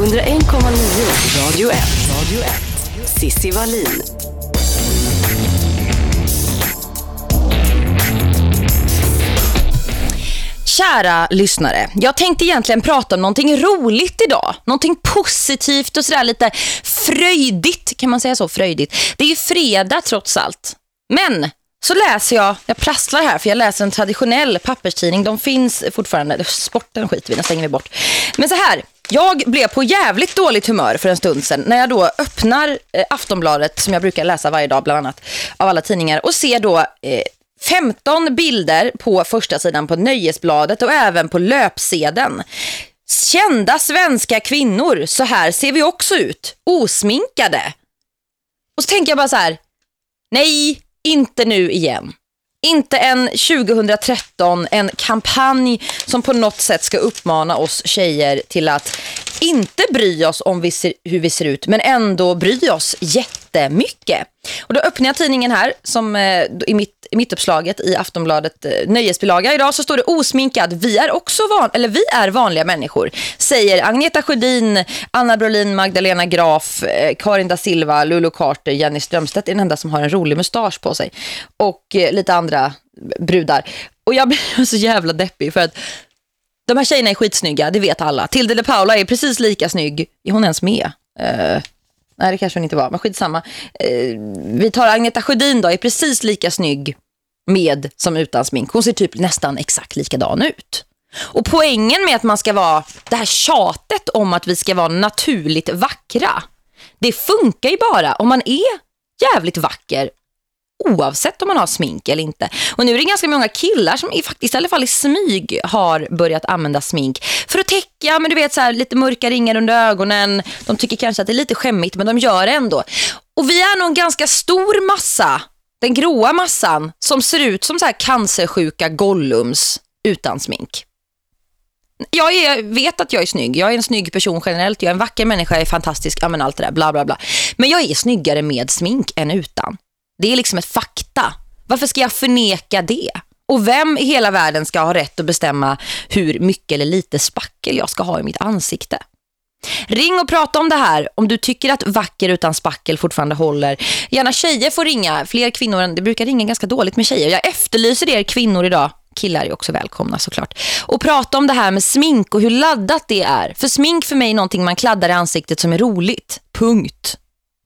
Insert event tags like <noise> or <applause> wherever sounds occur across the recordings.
101,9 Radio 1. Radio 1. Sissi Wallin. Kära lyssnare, jag tänkte egentligen prata om någonting roligt idag. Någonting positivt och sådär lite fröjdigt. Kan man säga så? Fröjdigt. Det är ju fredag trots allt. Men så läser jag, jag prasslar här för jag läser en traditionell papperstidning. De finns fortfarande, sporten skiter vi, den stänger vi bort. Men så här, jag blev på jävligt dåligt humör för en stund sedan när jag då öppnar eh, Aftonbladet som jag brukar läsa varje dag bland annat av alla tidningar och ser då eh, 15 bilder på första sidan på Nöjesbladet och även på löpsedeln. Kända svenska kvinnor, så här ser vi också ut, osminkade. Och så tänker jag bara så här, nej, inte nu igen. Inte en 2013, en kampanj som på något sätt ska uppmana oss tjejer till att inte bry oss om vi ser, hur vi ser ut men ändå bry oss jättemycket. Och då öppnar jag tidningen här som eh, i mitt, i mittuppslaget i Aftonbladet eh, nöjesbilaga. Idag så står det osminkad. Vi är också van, eller vi är vanliga människor. Säger Agneta Sjödin, Anna Brolin, Magdalena Graf, eh, Karin da Silva, Lulu Carter, Jenny Strömstedt är den enda som har en rolig mustasch på sig. Och lite andra brudar. Och jag blir <laughs> så jävla deppig för att de här tjejerna är skitsnygga, det vet alla. Tilde de Paula är precis lika snygg. Är hon ens med? Uh, nej, det kanske hon inte var, men skitsamma. Eh, vi tar Agneta Sjödin då, är precis lika snygg med som utan smink. Hon ser typ nästan exakt likadan ut. Och poängen med att man ska vara det här tjatet om att vi ska vara naturligt vackra. Det funkar ju bara om man är jävligt vacker oavsett om man har smink eller inte. Och nu är det ganska många killar som i, faktiskt i alla fall i smyg har börjat använda smink för att täcka, men du vet så här, lite mörka ringar under ögonen. De tycker kanske att det är lite skämmigt men de gör det ändå. Och vi är nog en ganska stor massa, den gråa massan som ser ut som så här cancersjuka gollums utan smink. Jag är, vet att jag är snygg. Jag är en snygg person generellt. Jag är en vacker människa, jag är fantastisk. Ja, men allt det där, bla bla bla. Men jag är snyggare med smink än utan. Det är liksom ett fakta. Varför ska jag förneka det? Och vem i hela världen ska ha rätt att bestämma hur mycket eller lite spackel jag ska ha i mitt ansikte? Ring och prata om det här om du tycker att vacker utan spackel fortfarande håller. Gärna tjejer får ringa, fler kvinnor än det brukar ringa ganska dåligt med tjejer. Jag efterlyser er kvinnor idag. Killar är också välkomna såklart. Och prata om det här med smink och hur laddat det är. För smink för mig är någonting man kladdar i ansiktet som är roligt. Punkt.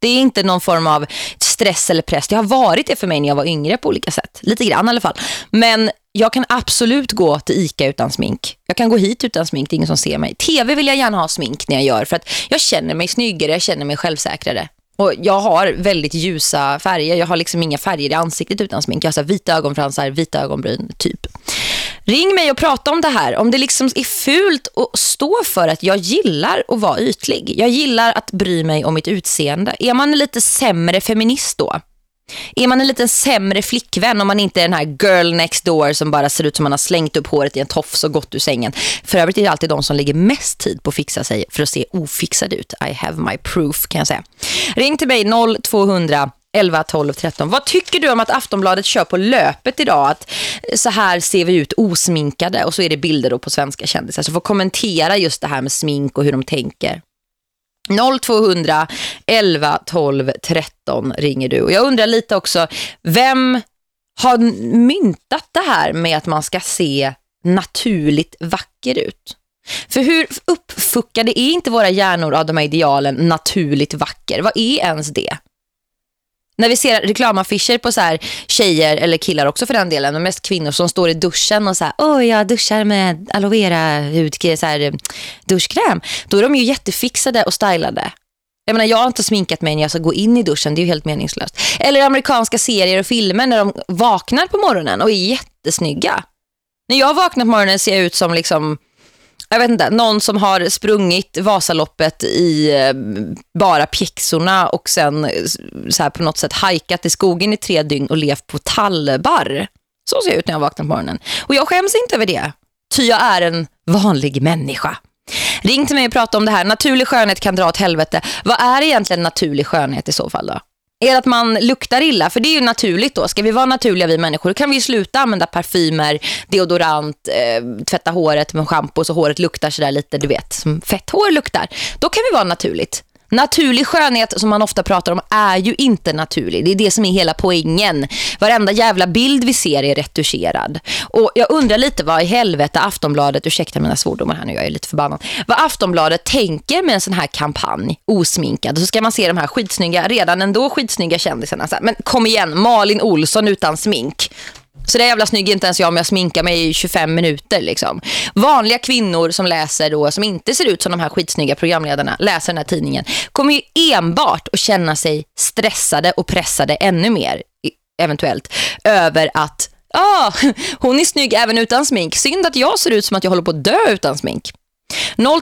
Det är inte någon form av stress eller press. Det har varit det för mig när jag var yngre på olika sätt. Lite grann i alla fall. Men jag kan absolut gå till Ica utan smink. Jag kan gå hit utan smink, det är ingen som ser mig. TV vill jag gärna ha smink när jag gör för att jag känner mig snyggare, jag känner mig självsäkrare. Och jag har väldigt ljusa färger. Jag har liksom inga färger i ansiktet utan smink. Jag har så vita ögonfransar, vita ögonbryn, typ. Ring mig och prata om det här. Om det liksom är fult att stå för att jag gillar att vara ytlig. Jag gillar att bry mig om mitt utseende. Är man en lite sämre feminist då? Är man en lite sämre flickvän om man inte är den här girl next door som bara ser ut som man har slängt upp håret i en tofs och gått ur sängen. För övrigt är det alltid de som lägger mest tid på att fixa sig för att se ofixad ut. I have my proof kan jag säga. Ring till mig 0200 11, 12, 13. Vad tycker du om att Aftonbladet kör på löpet idag? Att så här ser vi ut osminkade och så är det bilder då på svenska kändisar. Så får kommentera just det här med smink och hur de tänker. 0200 11 12 13 ringer du. Och jag undrar lite också, vem har myntat det här med att man ska se naturligt vacker ut? För hur uppfuckade är inte våra hjärnor av de här idealen naturligt vacker? Vad är ens det? När vi ser reklamaffischer på så här tjejer eller killar också för den delen, och mest kvinnor som står i duschen och så här, åh jag duschar med aloe vera hud, så här, eh, duschkräm. Då är de ju jättefixade och stylade. Jag menar, jag har inte sminkat mig när jag ska gå in i duschen. Det är ju helt meningslöst. Eller amerikanska serier och filmer när de vaknar på morgonen och är jättesnygga. När jag vaknar på morgonen ser jag ut som liksom jag vet inte, någon som har sprungit Vasaloppet i eh, bara pjäxorna och sen eh, så här på något sätt hajkat i skogen i tre dygn och levt på tallbar. Så ser jag ut när jag vaknar på morgonen. Och jag skäms inte över det. Ty jag är en vanlig människa. Ring till mig och prata om det här. Naturlig skönhet kan dra åt helvete. Vad är egentligen naturlig skönhet i så fall då? Är det att man luktar illa? För det är ju naturligt då. Ska vi vara naturliga vi människor kan vi sluta använda parfymer, deodorant, eh, tvätta håret med shampoo så håret luktar sådär lite, du vet, som fett hår luktar. Då kan vi vara naturligt. Naturlig skönhet som man ofta pratar om är ju inte naturlig. Det är det som är hela poängen. Varenda jävla bild vi ser är retuscherad. Och jag undrar lite vad i helvete Aftonbladet, ursäkta mina svordomar här nu, jag är lite förbannad. Vad Aftonbladet tänker med en sån här kampanj, osminkad. Så ska man se de här skitsnygga, redan ändå skitsnygga kändisarna. Men kom igen, Malin Olsson utan smink. Så det är jävla snygg inte ens jag om jag sminkar mig i 25 minuter liksom. Vanliga kvinnor som läser då, som inte ser ut som de här skitsnygga programledarna, läser den här tidningen, kommer ju enbart att känna sig stressade och pressade ännu mer, eventuellt, över att ah, hon är snygg även utan smink. Synd att jag ser ut som att jag håller på att dö utan smink.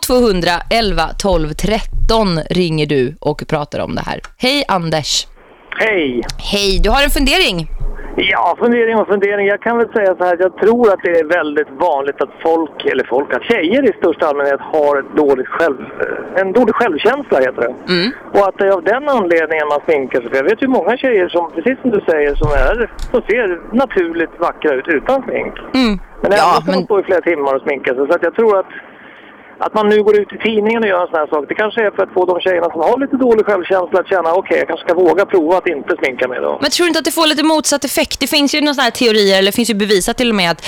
0200 11 12 13 ringer du och pratar om det här. Hej Anders. Hej. Hej, du har en fundering. Ja, fundering och fundering. Jag kan väl säga så här jag tror att det är väldigt vanligt att folk, eller folk, att tjejer i största allmänhet har ett dåligt själv, en dålig självkänsla heter det. Mm. Och att det är av den anledningen man sminkar sig. För jag vet ju många tjejer som, precis som du säger, som, är, som ser naturligt vackra ut utan smink. Mm. Men ändå ja, men... stå i flera timmar och sminka sig. Så att jag tror att att man nu går ut i tidningen och gör en sån här sak, det kanske är för att få de tjejerna som har lite dålig självkänsla att känna okej, okay, jag kanske ska våga prova att inte sminka mig då. Men tror du inte att det får lite motsatt effekt? Det finns ju några sådana här teorier, eller det finns ju bevisat till och med att,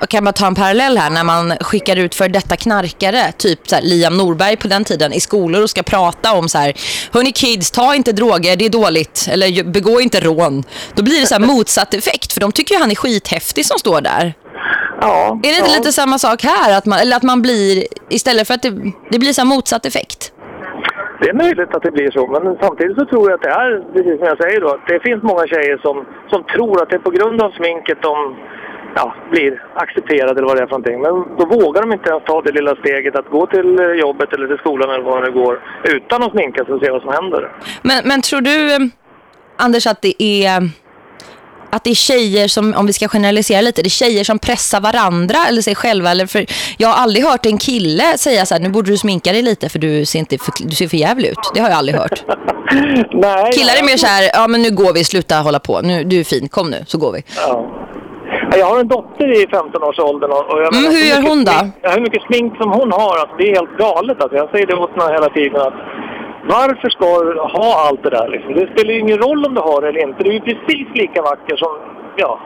och kan man ta en parallell här, när man skickar ut för detta knarkare, typ så här, Liam Norberg på den tiden, i skolor och ska prata om så här, hörni kids, ta inte droger, det är dåligt, eller begå inte rån. Då blir det så här motsatt effekt, för de tycker ju han är skithäftig som står där. Ja, är det inte ja. lite samma sak här? Att man, eller att man blir, istället för att det, det blir så motsatt effekt? Det är möjligt att det blir så, men samtidigt så tror jag att det är, precis som jag säger då, det finns många tjejer som, som tror att det är på grund av sminket de ja, blir accepterade eller vad det är för någonting. Men då vågar de inte ens ta det lilla steget att gå till jobbet eller till skolan eller vad det går utan att sminka sig och se vad som händer. Men, men tror du, Anders, att det är att det är tjejer som, om vi ska generalisera lite, det är tjejer som pressar varandra eller sig själva. Eller för, jag har aldrig hört en kille säga så här, nu borde du sminka dig lite för du ser, inte för, du ser för jävligt ut. Det har jag aldrig hört. <laughs> Nej, Killar är mer så här, ja men nu går vi, sluta hålla på. Nu, du är fin, kom nu, så går vi. Ja. Jag har en dotter i 15-årsåldern. Och jag mm, hur gör hon då? Smink, hur mycket smink som hon har, alltså, det är helt galet. Alltså. Jag säger det åt henne hela tiden att varför ska du ha allt det där? Liksom? Det spelar ju ingen roll om du har det eller inte. Du är ju precis lika vacker som, ja,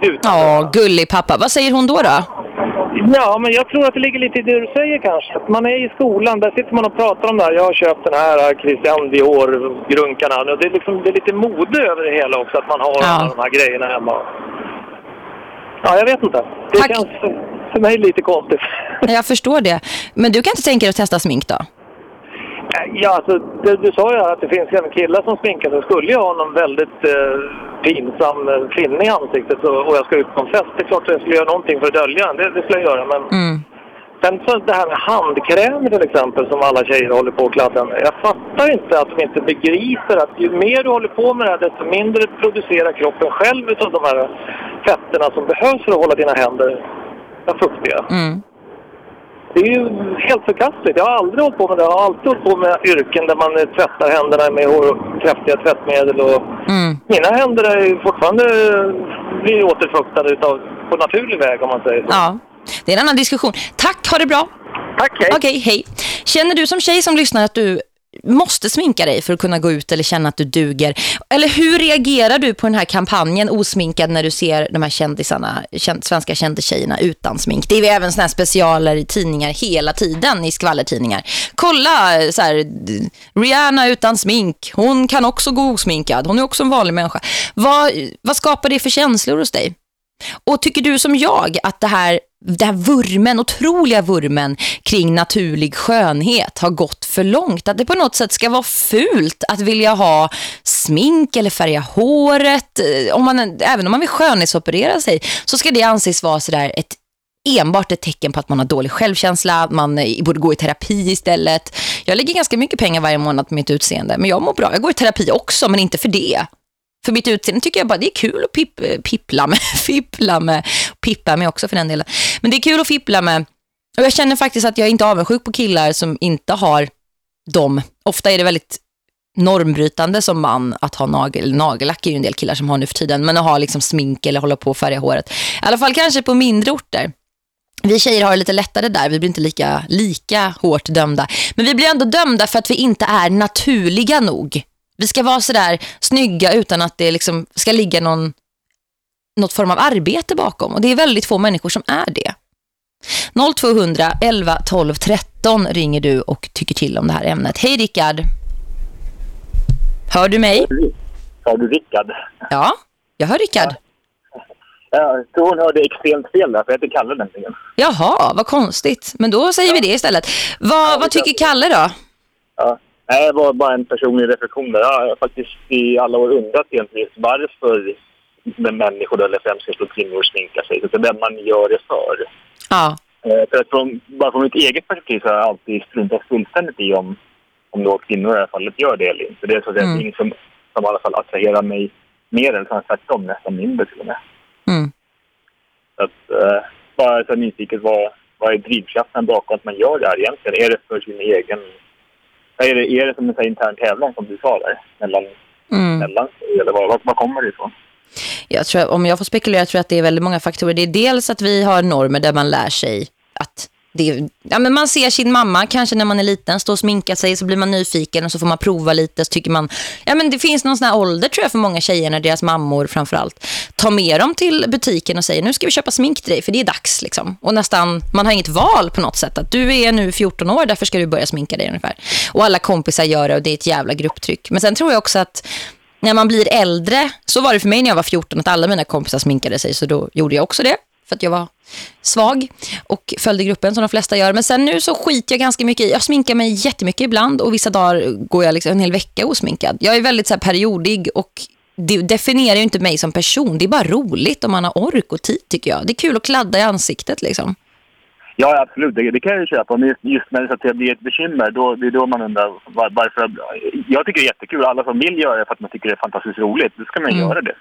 utan Ja, gullig pappa. Vad säger hon då då? Ja, men jag tror att det ligger lite i det du säger kanske. Att man är i skolan, där sitter man och pratar om det här. Jag har köpt den här Christian Dior-grunkarna. Det, är liksom, det är lite mode över det hela också, att man har ja. de här grejerna hemma. Ja, jag vet inte. Det Tack. känns för mig lite konstigt. Jag förstår det. Men du kan inte tänka dig att testa smink då? Ja, alltså, du, du sa ju att det finns även killar som sig. Skulle jag ha någon väldigt eh, pinsam eh, kvinna i ansiktet och, och jag ska ut på en fest, det är klart att jag skulle göra någonting för att dölja den. Det, det skulle jag göra, men... Mm. Sen så det här med handkräm till exempel som alla tjejer håller på att kladda med. Jag fattar inte att de inte begriper att ju mer du håller på med det här desto mindre producerar kroppen själv av de här fetterna som behövs för att hålla dina händer fuktiga. Mm. Det är ju helt förkastligt. Jag har aldrig hållit på med det. Jag har alltid hållit på med yrken där man tvättar händerna med kraftiga tvättmedel. Och mm. Mina händer är fortfarande blir återfuktade utav, på naturlig väg om man säger så. Ja, det är en annan diskussion. Tack, ha det bra. Tack, hej. Okej, hej. Känner du som tjej som lyssnar att du måste sminka dig för att kunna gå ut eller känna att du duger. Eller hur reagerar du på den här kampanjen osminkad när du ser de här kändisarna, känd, svenska kändistjejerna utan smink? Det är även såna här specialer i tidningar hela tiden i skvallertidningar. Kolla så här, Rihanna utan smink. Hon kan också gå osminkad. Hon är också en vanlig människa. Vad, vad skapar det för känslor hos dig? Och tycker du som jag att det här den här vurmen, otroliga vurmen kring naturlig skönhet har gått för långt. Att det på något sätt ska vara fult att vilja ha smink eller färga håret. Eh, om man, även om man vill skönhetsoperera sig så ska det anses vara sådär ett enbart ett tecken på att man har dålig självkänsla, man eh, borde gå i terapi istället. Jag lägger ganska mycket pengar varje månad på mitt utseende, men jag mår bra. Jag går i terapi också, men inte för det. För mitt utseende tycker jag bara det är kul att pip, eh, pippla med, <laughs> fippla med, pippa med också för den delen. Men det är kul att fippla med. Och jag känner faktiskt att jag inte är avundsjuk på killar som inte har dem. Ofta är det väldigt normbrytande som man att ha nagel, nagellack är ju en del killar som har nu för tiden. Men att ha liksom smink eller hålla på och färga håret. I alla fall kanske på mindre orter. Vi tjejer har det lite lättare där. Vi blir inte lika, lika hårt dömda. Men vi blir ändå dömda för att vi inte är naturliga nog. Vi ska vara sådär snygga utan att det liksom ska ligga någon, något form av arbete bakom. Och det är väldigt få människor som är det. 0200 11 12 13 ringer du och tycker till om det här ämnet. Hej Rickard. Hör du mig? Hör du Rickard? Ja, jag hör Rickard. Tror hon hörde extremt fel där, för jag heter Kalle nämligen. Jaha, vad konstigt. Men då säger vi det istället. Vad, vad tycker Kalle då? Ja. Nej, det var bara en personlig reflektion där. Jag har faktiskt i alla år undrat egentligen varför med människor eller främst kvinnor sminkar sig. Så vem man gör det för. Ja. Eh, För att från, bara från mitt eget perspektiv så har jag alltid struntat fullständigt i om, om då kvinnor i det här fallet gör det eller inte. Det är så att Mm. inget som, som i alla fall attraherar mig mer än snarare tvärtom, nästan mindre till och med. Mm. Så att, eh, bara så nyfiket, vad, vad är drivkraften bakom att man gör det här egentligen? Är det för sin egen... Är det, är det som en intern tävlan som du sa där? Mellan, Mm. mellan? Eller vad, vad, kommer det ifrån? Jag tror, om jag får spekulera tror jag att det är väldigt många faktorer. Det är dels att vi har normer där man lär sig det är, ja, men man ser sin mamma kanske när man är liten stå och sminka sig så blir man nyfiken och så får man prova lite så tycker man ja men det finns någon sån här ålder tror jag för många tjejer när deras mammor framförallt tar med dem till butiken och säger nu ska vi köpa smink till dig för det är dags liksom. Och nästan, man har inget val på något sätt att du är nu 14 år därför ska du börja sminka dig ungefär. Och alla kompisar gör det och det är ett jävla grupptryck. Men sen tror jag också att när man blir äldre, så var det för mig när jag var 14 att alla mina kompisar sminkade sig så då gjorde jag också det för att jag var svag och följde gruppen som de flesta gör. Men sen nu så skiter jag ganska mycket i. Jag sminkar mig jättemycket ibland och vissa dagar går jag liksom en hel vecka osminkad. Jag är väldigt så periodig och det definierar ju inte mig som person. Det är bara roligt om man har ork och tid tycker jag. Det är kul att kladda i ansiktet liksom. Ja, absolut. Det, det kan jag ju köpa. Men just, när det, det blir ett bekymmer, då, det är då man undrar var, varför. Jag tycker det är jättekul. Alla som vill göra det för att man tycker det är fantastiskt roligt, då ska man Mm. göra det.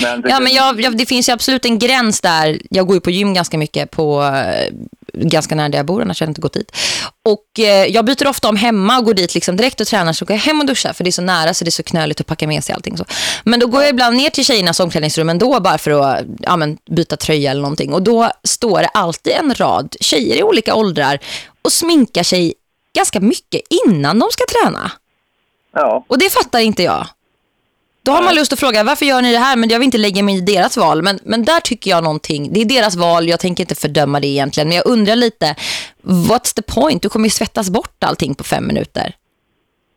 Men, Ja, men jag, jag, det finns ju absolut en gräns där. Jag går ju på gym ganska mycket på eh, ganska nära där jag bor, annars har jag inte gått dit. Och eh, jag byter ofta om hemma och går dit liksom direkt och tränar så går jag hem och duschar för det är så nära så det är så knöligt att packa med sig allting så. Men då går jag ibland ner till tjejernas omklädningsrum ändå bara för att ja, men, byta tröja eller någonting. Och då står det alltid en rad tjejer i olika åldrar och sminkar sig ganska mycket innan de ska träna. Ja, Och det fattar inte jag. Då har man lust att fråga, varför gör ni det här? Men jag vill inte lägga mig i deras val. Men, men där tycker jag någonting. Det är deras val, jag tänker inte fördöma det egentligen. Men jag undrar lite, what's the point? Du kommer ju svettas bort allting på fem minuter.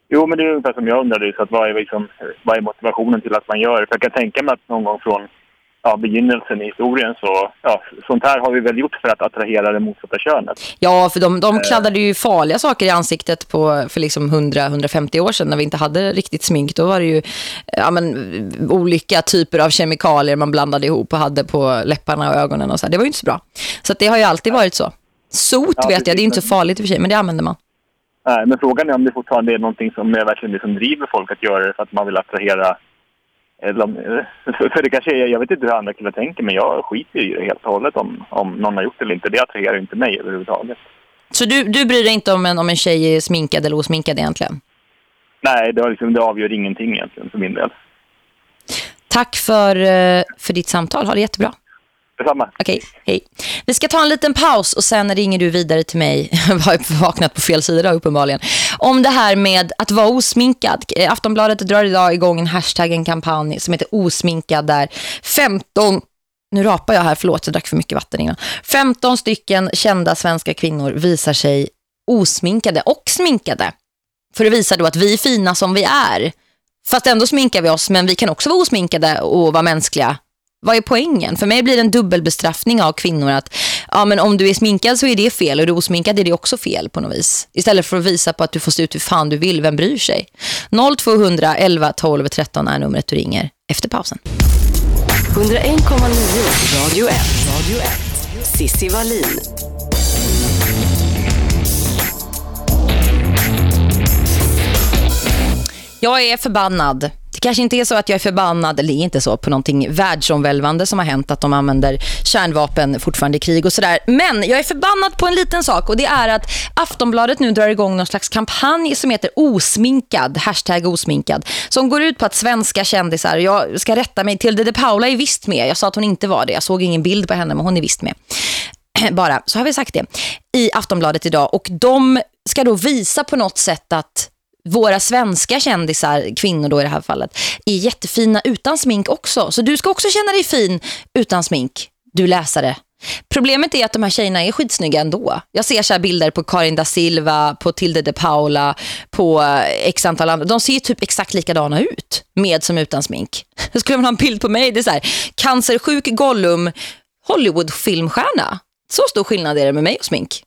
Jo, men det är ungefär som jag undrade. Så att vad, är liksom, vad är motivationen till att man gör det? För jag kan tänka mig att någon gång från ja, begynnelsen i historien så... Ja, sånt här har vi väl gjort för att attrahera det motsatta könet. Ja, för de, de kladdade ju farliga saker i ansiktet på, för liksom 100-150 år sedan när vi inte hade riktigt smink. Då var det ju ja, men, olika typer av kemikalier man blandade ihop och hade på läpparna och ögonen. Och så här. Det var ju inte så bra. Så det har ju alltid varit så. Sot Ja, vet jag, det är inte så farligt i och för sig, men det använder man. Nej, men frågan är om det fortfarande är någonting som är verkligen det som driver folk att göra det för att man vill attrahera... Om- för det kanske är, jag vet inte hur andra killar tänker, men jag skiter i det helt och hållet om, om någon har gjort det eller inte. Det attraherar inte mig överhuvudtaget. Så du, du bryr dig inte om en, om en tjej är sminkad eller osminkad egentligen? Nej, det, liksom, det avgör ingenting egentligen för min del. Tack för, eh, för ditt samtal. Ha det jättebra. Detsamma. Okej, hej. Vi ska ta en liten paus och sen ringer du vidare till mig. <laughs> Jag har vaknat på fel sida uppenbarligen. Om det här med att vara osminkad. Eh, Aftonbladet drar idag igång en hashtag, en kampanj som heter osminkad där 15 nu rapar jag här, förlåt, jag drack för mycket vatten innan. 15 stycken kända svenska kvinnor visar sig osminkade och sminkade. För att visa då att vi är fina som vi är. Fast ändå sminkar vi oss, men vi kan också vara osminkade och vara mänskliga. Vad är poängen? För mig blir det en dubbelbestraffning av kvinnor att ja, men om du är sminkad så är det fel och är du osminkad är det också fel på något vis. Istället för att visa på att du får se ut hur fan du vill, vem bryr sig? 0200 11 12 13 är numret du ringer efter pausen. 101,9 Radio 1. Radio 1. Sissi Wallin. Jag är förbannad. Det kanske inte är så att jag är förbannad, eller inte så, på någonting världsomvälvande som har hänt, att de använder kärnvapen fortfarande i krig och sådär. Men jag är förbannad på en liten sak och det är att Aftonbladet nu drar igång någon slags kampanj som heter osminkad, hashtag osminkad, som går ut på att svenska kändisar, jag ska rätta mig till det, de Paula är visst med. Jag sa att hon inte var det, jag såg ingen bild på henne, men hon är visst med. <clears throat> Bara, så har vi sagt det i Aftonbladet idag och de ska då visa på något sätt att våra svenska kändisar, kvinnor då i det här fallet, är jättefina utan smink också. Så du ska också känna dig fin utan smink, du läsare. Problemet är att de här tjejerna är skitsnygga ändå. Jag ser så här bilder på Karin da Silva, på Tilde de Paula, på eh, x antal andra. De ser typ exakt likadana ut, med som utan smink. Jag <laughs> skulle man ha en bild på mig. Det är så här, cancersjuk Gollum, Hollywood-filmstjärna. Så stor skillnad är det med mig och smink.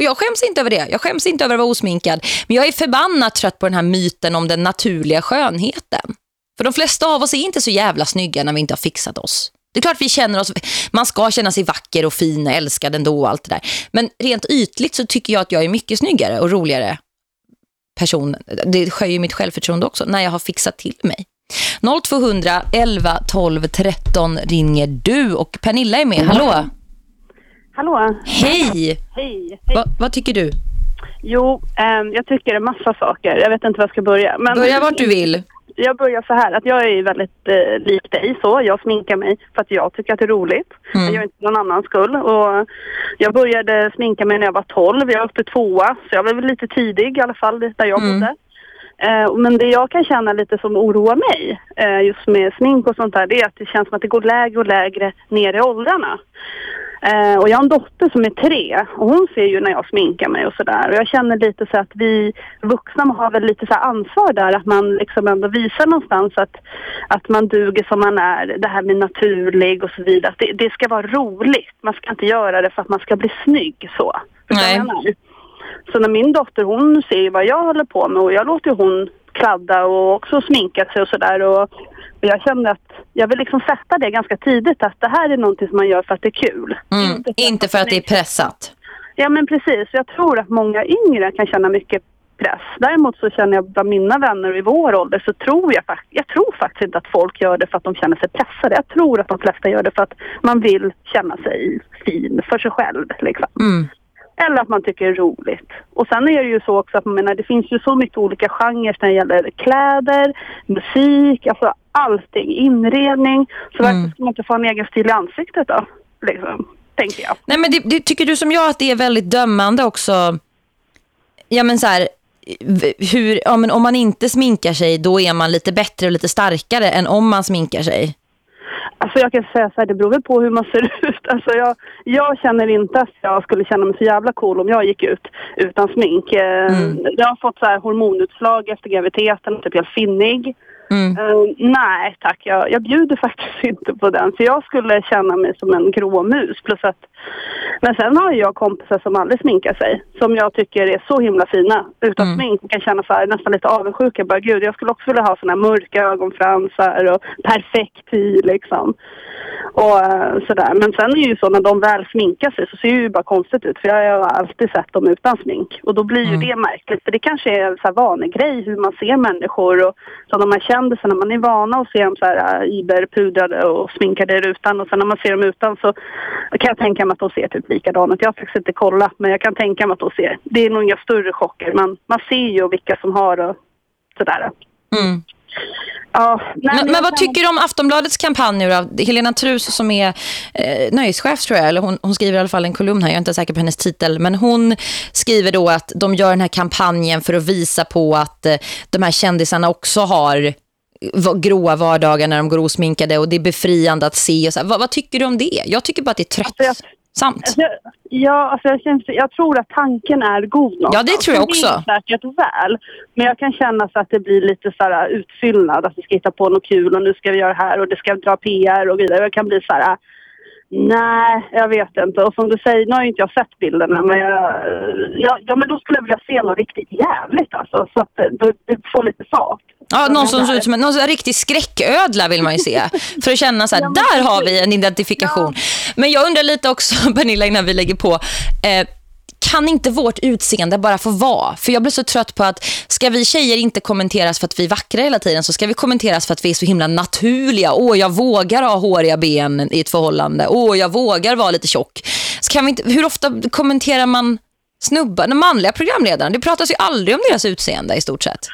Och jag skäms inte över det. Jag skäms inte över att vara osminkad. Men jag är förbannat trött på den här myten om den naturliga skönheten. För de flesta av oss är inte så jävla snygga när vi inte har fixat oss. Det är klart vi känner oss, man ska känna sig vacker och fin och älskad ändå och allt det där. Men rent ytligt så tycker jag att jag är mycket snyggare och roligare person. Det sköjer mitt självförtroende också när jag har fixat till mig. 0200 11 12 13 ringer du och Pernilla är med. Hallå? Hallå? Hej! Hej. Va, vad tycker du? Jo, ehm, jag tycker en massa saker. Jag vet inte var jag ska börja. Men Börja vart du vill. Jag börjar så här, att jag är väldigt eh, lik dig så. Jag sminkar mig för att jag tycker att det är roligt. Mm. Jag gör inte någon annans skull. Och jag började sminka mig när jag var 12. Jag var uppe tvåa, så jag var väl lite tidig i alla fall där jag Mm. bodde. Eh, men det jag kan känna lite som oroar mig eh, just med smink och sånt där, det är att det känns som att det går lägre och lägre ner i åldrarna. Eh, och jag har en dotter som är tre och hon ser ju när jag sminkar mig och sådär. Och jag känner lite så att vi vuxna har väl lite så ansvar där att man liksom ändå visar någonstans att, att man duger som man är. Det här med naturlig och så vidare. Det, det ska vara roligt. Man ska inte göra det för att man ska bli snygg så. Nej. Så när min dotter hon ser vad jag håller på med och jag låter hon kladda och också sminka sig och sådär. Och, och jag kände att jag vill liksom sätta det ganska tidigt att det här är någonting som man gör för att det är kul. Mm. Inte för att det är pressat. Ja men precis, jag tror att många yngre kan känna mycket press. Däremot så känner jag bland mina vänner i vår ålder så tror jag jag tror faktiskt inte att folk gör det för att de känner sig pressade. Jag tror att de flesta gör det för att man vill känna sig fin för sig själv liksom. Mm. Eller att man tycker det är roligt. Och sen är det ju så också att man menar, det finns ju så mycket olika genrer när det gäller kläder, musik, alltså allting, inredning. Så Mm. varför ska man inte få en egen stil i ansiktet då? Liksom, tänker jag. Nej men det, det, tycker du som jag att det är väldigt dömande också? Ja men så här, hur, ja, men om man inte sminkar sig då är man lite bättre och lite starkare än om man sminkar sig. Alltså jag kan säga så här, det beror väl på hur man ser <laughs> ut. Alltså jag, jag känner inte att jag skulle känna mig så jävla cool om jag gick ut utan smink. Eh, Mm. Jag har fått så här hormonutslag efter graviditeten, typ helt finnig. Mm. Eh, nej tack, jag, jag bjuder faktiskt <laughs> inte på den. För jag skulle känna mig som en grå mus. Plus att, men sen har jag kompisar som aldrig sminkar sig. Som jag tycker är så himla fina utan Mm. smink. Jag kan känna så här, nästan lite avundsjuka. Bara, Gud, jag skulle också vilja ha såna här mörka ögonfransar och perfekt hy liksom. Och eh, sådär. Men sen är det ju så när de väl sminkar sig så ser det ju bara konstigt ut. För jag har alltid sett dem utan smink. Och då blir ju Mm. det märkligt. För det kanske är en så här vanegrej hur man ser människor. Och så de här kändisarna, man är vana att se dem så här äh, iberpudrade och sminkade i rutan. Och sen när man ser dem utan så kan jag tänka mig att de ser typ likadana ut. Jag har faktiskt inte kollat men jag kan tänka mig att de ser. Det är nog inga större chocker. Man, man ser ju vilka som har och sådär. Mm. Ja, nej, Men, men vad tycker du om Aftonbladets kampanj nu då? Helena Trus som är eh, nöjeschef tror jag, eller hon, hon skriver i alla fall en kolumn här, jag är inte säker på hennes titel, men hon skriver då att de gör den här kampanjen för att visa på att eh, de här kändisarna också har gråa vardagar när de går osminkade och det är befriande att se. Och så. Vad, vad tycker du om det? Jag tycker bara att det är Alltså, jag- tröttsamt. Alltså, Ja, alltså jag, känns, jag tror att tanken är god någonstans. Ja, det tror jag också. Det är säkert väl. Men jag kan känna så att det blir lite så här utfyllnad. Att vi ska hitta på något kul och nu ska vi göra det här och det ska dra PR och vidare. Jag kan bli så här... Nej, jag vet inte. Och som du säger, nu har ju inte jag sett bilderna men jag, ja, ja, men då skulle jag vilja se något riktigt jävligt alltså. Så att det, det får lite fart. Ja, någon som ser ut som en någon riktig skräcködla vill man ju se. <laughs> För att känna så här, där har vi en identifikation. Men jag undrar lite också, <laughs> Pernilla, innan vi lägger på. Eh, kan inte vårt utseende bara få vara? För jag blir så trött på att ska vi tjejer inte kommenteras för att vi är vackra hela tiden så ska vi kommenteras för att vi är så himla naturliga. Åh, jag vågar ha håriga ben i ett förhållande. Åh, jag vågar vara lite tjock. Så kan vi inte, hur ofta kommenterar man snubbar, den manliga programledaren? Det pratas ju aldrig om deras utseende i stort sett.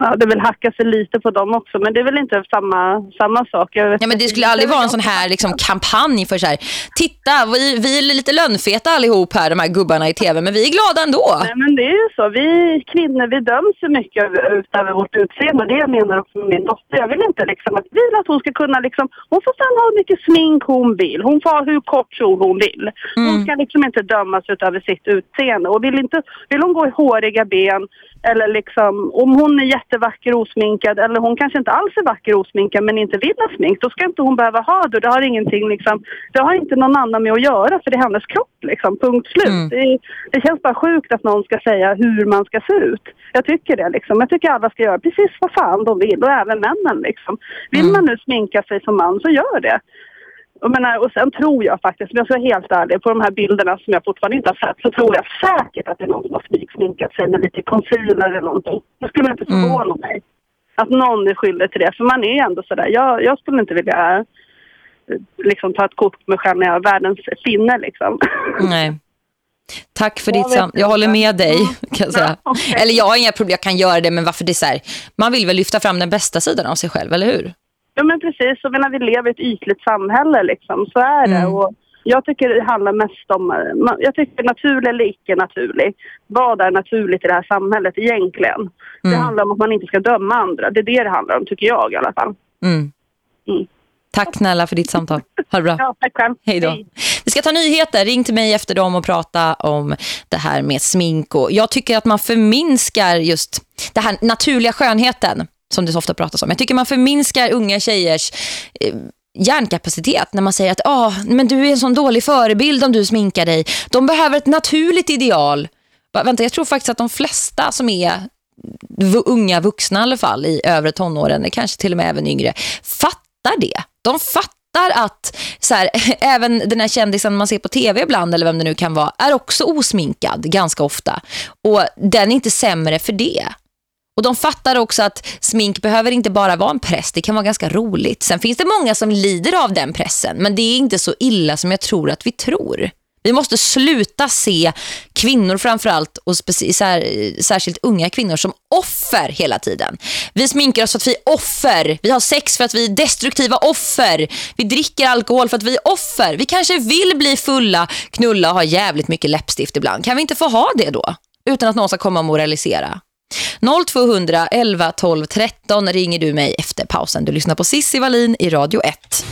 Ja, det vill hacka sig lite på dem också, men det är väl inte samma, samma sak. Jag Ja, men det skulle aldrig vara en sån här liksom, kampanj för så här, titta, vi, vi är lite lönnfeta allihop här, de här gubbarna i tv, men vi är glada ändå. Nej, men det är ju så. Vi kvinnor, vi döms ju mycket över- utöver vårt utseende. Det jag menar också med min dotter. Jag vill inte liksom att, vill att hon ska kunna liksom, hon får sen ha hur mycket smink hon vill. Hon får ha hur kort kjol hon vill. Hon ska liksom inte dömas utöver sitt utseende. Och vill, inte, vill hon gå i håriga ben eller liksom, om hon är jättevacker osminkad eller hon kanske inte alls är vacker osminkad men inte vill ha smink, då ska inte hon behöva ha det. Det har ingenting liksom, det har inte någon annan med att göra för det är hennes kropp liksom, punkt slut. Mm. Det, det känns bara sjukt att någon ska säga hur man ska se ut. Jag tycker det liksom. Jag tycker alla ska göra precis vad fan de vill och även männen liksom. Vill Mm. man nu sminka sig som man så gör det. Jag menar, och sen tror jag faktiskt, om jag ska vara helt ärlig, på de här bilderna som jag fortfarande inte har sett så tror jag säkert att det är någon som har smygsminkat sig med lite concealer eller någonting. Det skulle inte Mm. förvåna mig. Att någon är skyldig till det, för man är ändå sådär, jag, jag skulle inte vilja eh, liksom ta ett kort på mig själv när jag är världens finne liksom. Nej. Tack för Jag ditt vet sam. Jag håller med dig Mm. kan jag säga. Ja, okej. Eller jag har inga problem, jag kan göra det men varför det är så här, man vill väl lyfta fram den bästa sidan av sig själv, eller hur? Ja men precis, och när vi lever i ett ytligt samhälle liksom, så är det. Mm. Och jag tycker det handlar mest om, eh, jag tycker naturlig eller icke naturlig. Vad är naturligt i det här samhället egentligen? Det Mm. handlar om att man inte ska döma andra. Det är det det handlar om tycker jag i alla fall. Mm. Mm. Tack snälla för ditt samtal. Ha det bra. Ja, tack själv. Hej då. Vi ska ta nyheter. Ring till mig efter dem och prata om det här med smink. Och jag tycker att man förminskar just det här naturliga skönheten som det så ofta pratas om. Jag tycker man förminskar unga tjejers eh, hjärnkapacitet när man säger att ah, men du är en sån dålig förebild om du sminkar dig. De behöver ett naturligt ideal. Va, vänta, jag tror faktiskt att de flesta som är unga vuxna i alla fall i övre tonåren, kanske till och med även yngre, fattar det. De fattar att så här, <laughs> även den här kändisen man ser på tv ibland eller vem det nu kan vara, är också osminkad ganska ofta. Och den är inte sämre för det. Och de fattar också att smink behöver inte bara vara en press, det kan vara ganska roligt. Sen finns det många som lider av den pressen, men det är inte så illa som jag tror att vi tror. Vi måste sluta se kvinnor framförallt och sär, särskilt unga kvinnor som offer hela tiden. Vi sminkar oss för att vi är offer. Vi har sex för att vi är destruktiva offer. Vi dricker alkohol för att vi är offer. Vi kanske vill bli fulla, knulla och ha jävligt mycket läppstift ibland. Kan vi inte få ha det då? Utan att någon ska komma och moralisera. 0200 11 12 13 ringer du mig efter pausen. Du lyssnar på Sissi Wallin i Radio 1.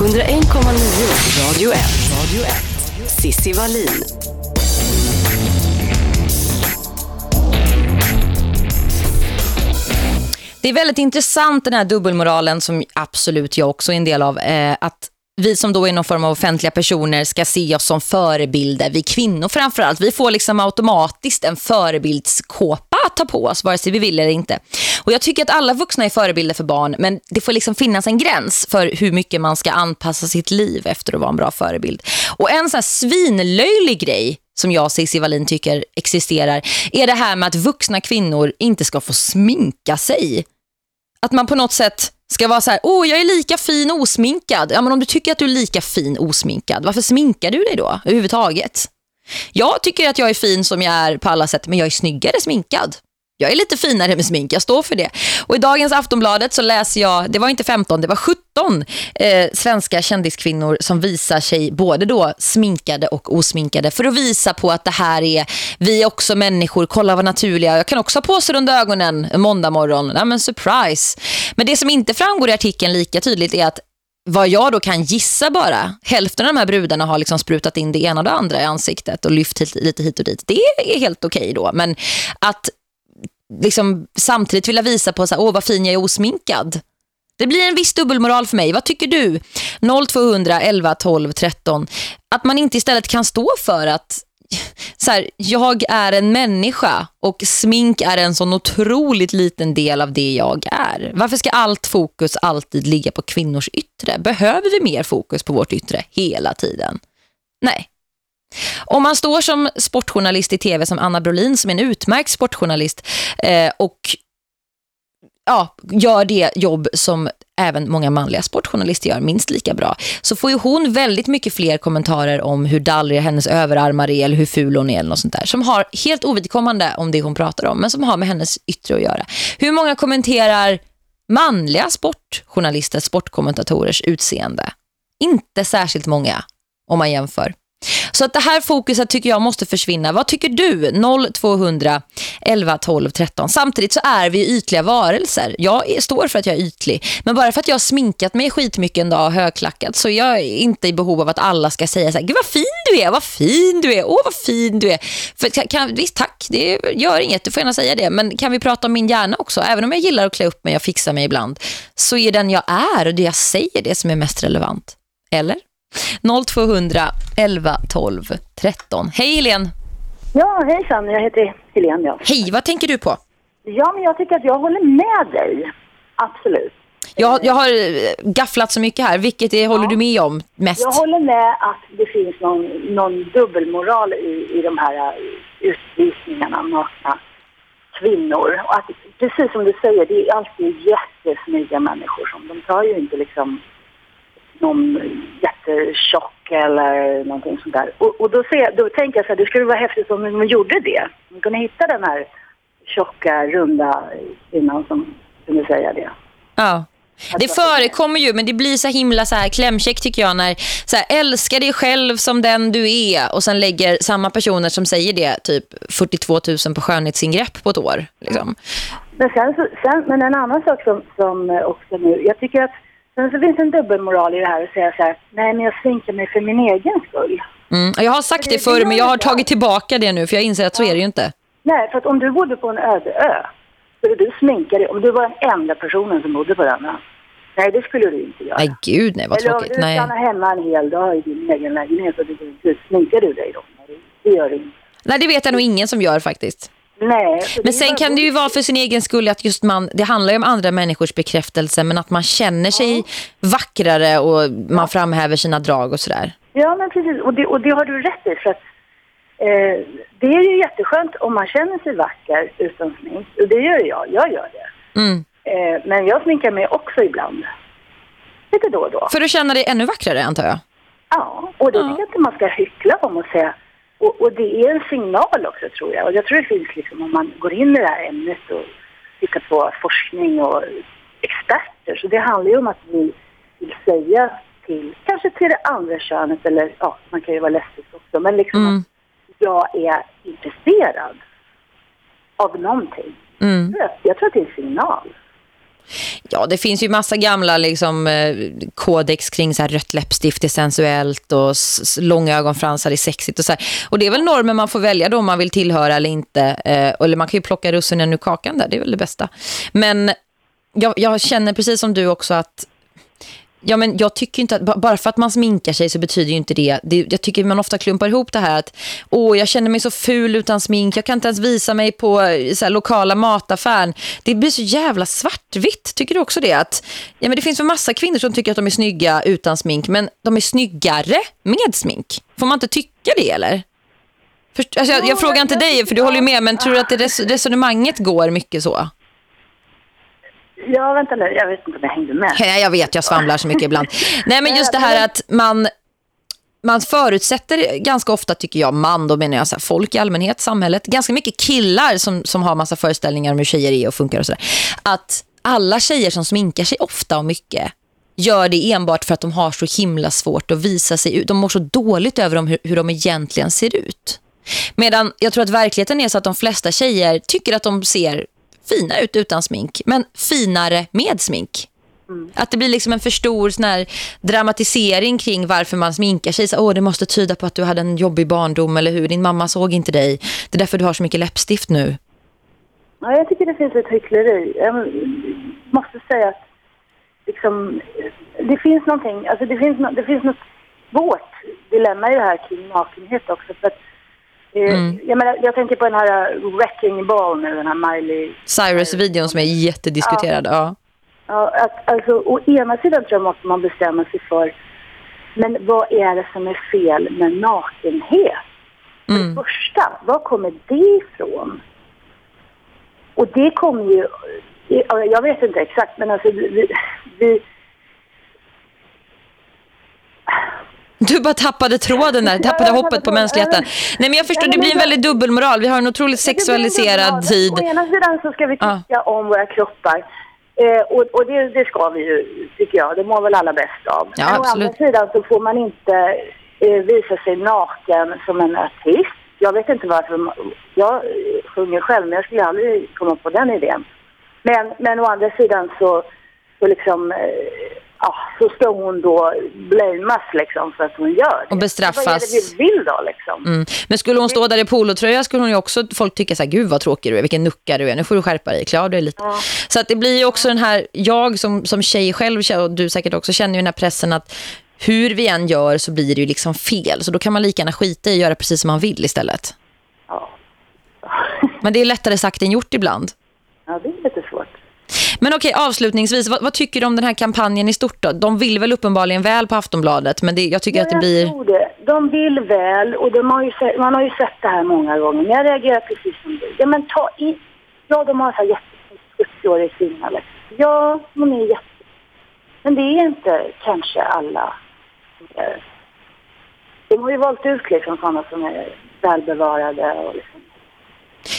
101,9 Radio 1. Radio 1. Sissi Wallin. Det är väldigt intressant den här dubbelmoralen som absolut jag också är en del av. Eh, att vi som då är någon form av offentliga personer ska se oss som förebilder. Vi kvinnor framförallt. Vi får liksom automatiskt en förebildskåpa att ta på oss vare sig vi vill eller inte. Och jag tycker att alla vuxna är förebilder för barn men det får liksom finnas en gräns för hur mycket man ska anpassa sitt liv efter att vara en bra förebild. Och en sån här svinlöjlig grej som jag och Cissi Wallin tycker existerar är det här med att vuxna kvinnor inte ska få sminka sig. Att man på något sätt ska vara så här, åh jag är lika fin osminkad. Ja men om du tycker att du är lika fin osminkad, varför sminkar du dig då överhuvudtaget? Jag tycker att jag är fin som jag är på alla sätt, men jag är snyggare sminkad. Jag är lite finare med smink, jag står för det. Och i dagens Aftonbladet så läser jag, det var inte 15, det var 17 eh, svenska kändiskvinnor som visar sig både då sminkade och osminkade för att visa på att det här är, vi är också människor, kolla vad naturliga. Jag kan också ha påsar under ögonen en måndag morgon. ja men surprise. Men det som inte framgår i artikeln lika tydligt är att vad jag då kan gissa bara, hälften av de här brudarna har liksom sprutat in det ena och det andra i ansiktet och lyft hit, lite hit och dit. Det är helt okej då, men att liksom samtidigt vilja visa på så här, åh vad fin jag är osminkad. Det blir en viss dubbelmoral för mig. Vad tycker du? 0200 11 12 13. Att man inte istället kan stå för att så här, jag är en människa och smink är en sån otroligt liten del av det jag är. Varför ska allt fokus alltid ligga på kvinnors yttre? Behöver vi mer fokus på vårt yttre hela tiden? Nej. Om man står som sportjournalist i tv som Anna Brolin som är en utmärkt sportjournalist eh, och ja, gör det jobb som även många manliga sportjournalister gör minst lika bra så får ju hon väldigt mycket fler kommentarer om hur dallriga hennes överarmar är eller hur ful hon är eller något sånt där som har helt ovidkommande om det hon pratar om men som har med hennes yttre att göra. Hur många kommenterar manliga sportjournalister, sportkommentatorers utseende? Inte särskilt många om man jämför. Så att det här fokuset tycker jag måste försvinna. Vad tycker du? 0200 11 12 13. Samtidigt så är vi ytliga varelser. Jag står för att jag är ytlig. Men bara för att jag har sminkat mig skitmycket en dag och högklackat så är jag inte i behov av att alla ska säga så här, Gud vad fin du är, vad fin du är, åh vad fin du är. För, kan, visst tack, det gör inget, du får gärna säga det. Men kan vi prata om min hjärna också? Även om jag gillar att klä upp mig och fixa mig ibland så är den jag är och det jag säger det som är mest relevant. Eller? 0200 11 12 13. Hej Helene! Ja, hejsan. Jag heter Helene. Ja. Hej, vad tänker du på? ja, men jag tycker att jag håller med dig. Absolut. Jag, jag har eh, gafflat så mycket här. Vilket är, håller du med om mest? Jag håller med att det finns någon, någon dubbelmoral i, i de här uh, utvisningarna nakna kvinnor. Och att, precis som du säger, det är alltid jättesnygga människor som de tar ju inte liksom någon jättetjock eller någonting sånt där. Och, och då, ser, då tänker jag så här, det skulle vara häftigt om man gjorde det. Man kunde hitta den här tjocka, runda kvinnan som kunde säga det. Ja. Det förekommer ju, men det blir så himla så här klämkäck tycker jag när så här, älska dig själv som den du är och sen lägger samma personer som säger det typ 42 000 på skönhetsingrepp på ett år. Liksom. Men, sen, så, sen, men en annan sak som, som också nu, jag tycker att sen så finns en dubbelmoral i det här att säga så här, nej men jag sminkar mig för min egen skull. Mm. Jag har sagt det förr men jag har tagit tillbaka det nu för jag inser att så är det ju inte. Nej, för att om du bodde på en öde ö skulle du sminka dig, om du var den enda personen som bodde på den ön. Nej, det skulle du inte göra. Nej gud, nej vad Eller om tråkigt. du Nej. stannar hemma en hel dag i din egen lägenhet och du sminkar du dig då? Det gör du inte. nej, det vet jag nog ingen som gör faktiskt. Nej. Men sen kan det ju vara för sin egen skull att just man, det handlar ju om andra människors bekräftelse men att man känner sig vackrare och man framhäver sina drag och sådär. Ja, men precis. Och det, och det har du rätt i. För att, eh, det är ju jätteskönt om man känner sig vacker utan smink. Och det gör jag. Jag gör det. Mm. Eh, men jag sminkar mig också ibland. Lite då och då. För att känna dig ännu vackrare antar jag. Ja, och det tycker jag inte man ska hyckla om och säga. Och, och det är en signal också tror jag. Och jag tror det finns liksom om man går in i det här ämnet och tittar på forskning och experter. Så det handlar ju om att vi vill säga till, kanske till det andra könet eller ja, man kan ju vara lesbisk också. Men liksom Mm. att jag är intresserad av någonting. Mm. Jag, jag tror att det är en signal. Ja, det finns ju massa gamla liksom, eh, kodex kring så här, rött läppstift är sensuellt och långa ögonfransar är sexigt och så här. Och det är väl normer man får välja då om man vill tillhöra eller inte. Eh, eller man kan ju plocka russinen ur kakan där, det är väl det bästa. Men jag, jag känner precis som du också att Ja, men jag tycker inte att ba- bara för att man sminkar sig så betyder ju inte det. det jag tycker man ofta klumpar ihop det här att åh, jag känner mig så ful utan smink. Jag kan inte ens visa mig på eh, så här, lokala mataffären. Det blir så jävla svartvitt. Tycker du också det? Att, ja, men det finns för massa kvinnor som tycker att de är snygga utan smink, men de är snyggare med smink. Får man inte tycka det eller? Först, alltså, jag, jag frågar inte dig för du håller med, men tror du att det res resonemanget går mycket så? Ja, vänta nu. Jag vet inte om jag hängde med. Nej, jag vet, jag svamlar så mycket ibland. Nej, men just det här att man, man förutsätter ganska ofta, tycker jag, man, då menar jag så här, folk i allmänhet, samhället, ganska mycket killar som, som har massa föreställningar om hur tjejer är och funkar och sådär. Att alla tjejer som sminkar sig ofta och mycket gör det enbart för att de har så himla svårt att visa sig ut. De mår så dåligt över dem hur, hur de egentligen ser ut. Medan jag tror att verkligheten är så att de flesta tjejer tycker att de ser fina ut utan smink, men finare med smink. Att det blir liksom en för stor sån här dramatisering kring varför man sminkar sig. Så, Åh, det måste tyda på att du hade en jobbig barndom eller hur din mamma såg inte dig. Det är därför du har så mycket läppstift nu. Ja, jag tycker det finns ett hyckleri. Jag måste säga att liksom, det finns någonting, alltså det finns, no, det finns något svårt dilemma i det här kring nakenhet också. För att, Mm. jag, menar, jag tänker på den här uh, Wrecking Ball nu, den här Miley. Cyrus-videon som är jättediskuterad. Ja. Ja, att, alltså, å ena sidan tror jag måste man bestämma sig för Men vad är det som är fel med nakenhet? För det första, var kommer det ifrån? Och det kommer ju, ja, jag vet inte exakt, men alltså vi, vi Du bara tappade tråden där, tappade hoppet på mänskligheten. Nej men jag förstår, det blir en väldigt dubbelmoral. Vi har en otroligt sexualiserad tid. Å ena sidan så ska vi tycka om våra kroppar. Eh, och och det, det ska vi ju, tycker jag. Det mår väl alla bäst av. Ja, Men å andra sidan så får man inte eh, visa sig naken som en artist. Jag vet inte varför. Jag sjunger själv, men jag skulle aldrig komma på den idén. Men, men å andra sidan så, så liksom... Eh, ja, så ska hon då blamas liksom för att hon gör det. Och bestraffas. Vad är det vi vill då liksom? Mm. Men skulle hon stå där i polotröja skulle hon ju också folk tycka så här, gud vad tråkig du är, vilken nucka du är, nu får du skärpa dig, klar dig lite. Så att det blir ju också den här, jag som, som tjej själv och du säkert också känner ju den här pressen att hur vi än gör så blir det ju liksom fel. Så då kan man lika gärna skita i att göra precis som man vill istället. Ja. Men det är lättare sagt än gjort ibland. ja, det är lite svårt. Men okej, avslutningsvis, vad, vad tycker du om den här kampanjen i stort då? De vill väl uppenbarligen väl på Aftonbladet, men det, jag tycker att det blir... tror det. De vill väl och de har ju man har ju sett det här många gånger. Men jag reagerar precis som du. Ja, men ta in... Ja, de har så här jättesnygg 70-årig kvinna. Liksom. Ja, hon är jätte... Men det är inte kanske alla. är- De har ju valt ut liksom sådana som är välbevarade och liksom...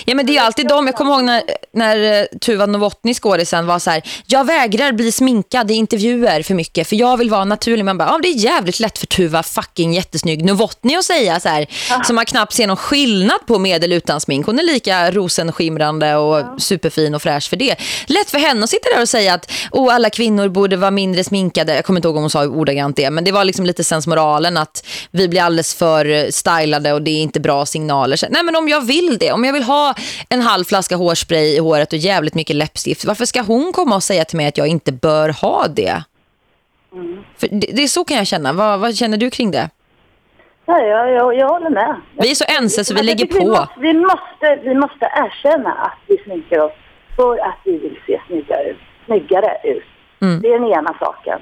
Ja, men det är alltid de. Jag kommer ihåg när, när eh, Tuva Novotny skådisen var så här, jag vägrar bli sminkad i intervjuer för mycket för jag vill vara naturlig. Man bara, ja, det är jävligt lätt för Tuva fucking jättesnygg Novotny att säga så här, som man knappt ser någon skillnad på med eller utan smink. Hon är lika rosenskimrande och superfin och fräsch för det. Lätt för henne att sitta där och säga att oh, alla kvinnor borde vara mindre sminkade. Jag kommer inte ihåg om hon sa ordagrant det, men det var liksom lite sensmoralen att vi blir alldeles för eh, stylade och det är inte bra signaler. Nej men om jag vill det, om jag vill ha en halv flaska hårspray i håret och jävligt mycket läppstift, varför ska hon komma och säga till mig att jag inte bör ha det? För det, det är så kan jag känna. Vad, vad känner du kring det? Ja, jag, jag, jag håller med. Vi är så ense så vi jag lägger Vi på. måste, vi, måste, vi måste erkänna att vi sminkar oss för att vi vill se snyggare, ut- snyggare ut. Mm. Det är den ena saken.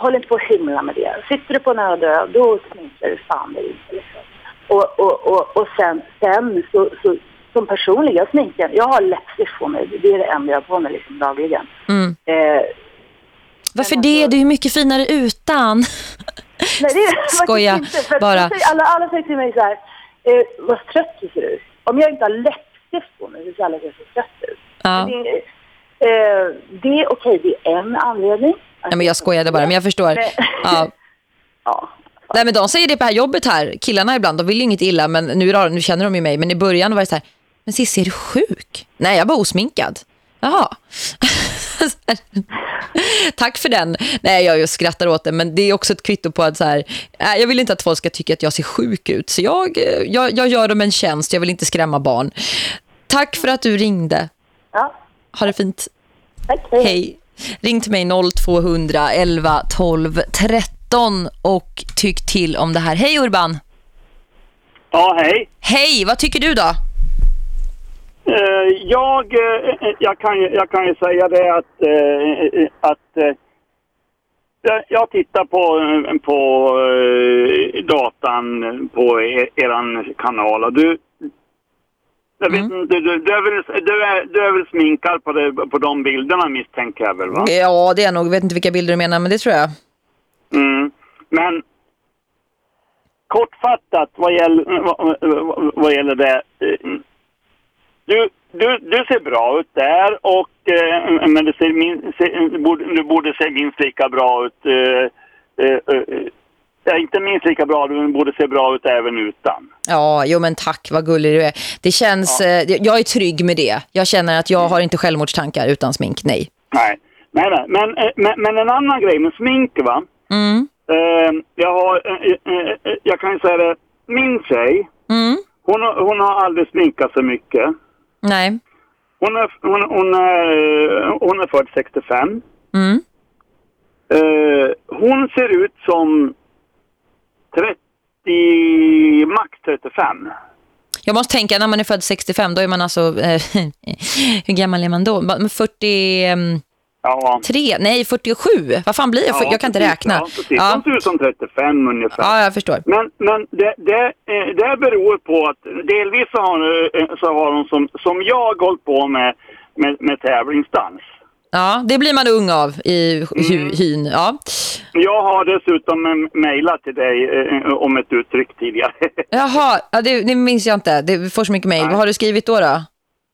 Håll inte på att himla med det. Sitter du på nära död, då sminkar du fan dig inte. Liksom. Och, och, och, och sen, sen så, så, som personlig, jag sminkar, jag har läppstift på mig. Det är det enda jag har på mig liksom dagligen. Mm. Eh, Varför det? Det är ju mycket finare utan. <laughs> Nej, det är Skoja, inte. För bara. Alla, alla säger till mig så här, eh, vad trött du ser ut. Om jag inte har läppstift på mig så ser alla ser trött ut. Ja. Det, eh, det är okej, det är en anledning. Nej, men jag skojade bara, men jag förstår. Men- Ja. <laughs> ja. Nej, men de säger det på här jobbet här. Killarna ibland, de vill ju inget illa, men nu, nu känner de ju mig. Men i början var det så här, men Cissi, är du sjuk? Nej, jag är bara osminkad. Jaha. <laughs> Tack för den. Nej, jag just skrattar åt det, men det är också ett kvitto på att så här, nej, jag vill inte att folk ska tycka att jag ser sjuk ut. Så jag, eh, jag, jag gör dem en tjänst, jag vill inte skrämma barn. Tack för att du ringde. ja, Ha det fint. Hej. Hej. Ring till mig 0200 11 12 13 och tyck till om det här. Hej Urban. Ja, hej. Hej, vad tycker du då? Eh, jag, eh, jag, kan, jag kan ju säga det att, eh, att eh, jag- tittar på, eh, på eh, datan på er, eran kanal och du jag vet inte, du, du, är väl, du, är, du är väl sminkad på, det, på de bilderna misstänker jag väl va? Ja, det är nog. Jag vet inte vilka bilder du menar, men det tror jag. Mm. Men kortfattat vad gäller, vad, vad, vad gäller det. Du, du, du ser bra ut där och eh, men du, ser min, ser, borde, du borde se minst lika bra ut. Eh, eh, eh, ja, inte minst lika bra, du borde se bra ut även utan. Ja, jo men tack, vad gullig du är. Det känns, eh, jag är trygg med det. Jag känner att jag har inte självmordstankar utan smink, nej. Nej, nej, nej. Men, eh, men, men en annan grej med smink va. Mm, jag, har, jag kan ju säga det, min tjej, mm, hon, hon har aldrig sminkat så mycket. Nej. Hon är, hon, hon är, hon är född 65. Mm. Eh, hon ser ut som 30, max 35. Jag måste tänka, när man är född 65, då är man alltså, eh, <laughs> hur gammal är man då? Men 40, ehm, Ja. Tre, nej 47. Vad fan blir jag? för? jag kan inte precis, räkna. Ja, precis. Ja. De ser ut som 35 ungefär. ja, jag förstår. Men, men det, det, eh, det beror på att delvis så har, eh, så har de som, som jag hållit på med, med, med tävlingsdans. Ja, det blir man ung av i hy, Mm. hyn. Ja. Jag har dessutom mejlat till dig eh, om ett uttryck tidigare. Jaha, ja, det, det minns jag inte. Det får så mycket mejl. Vad har du skrivit då då?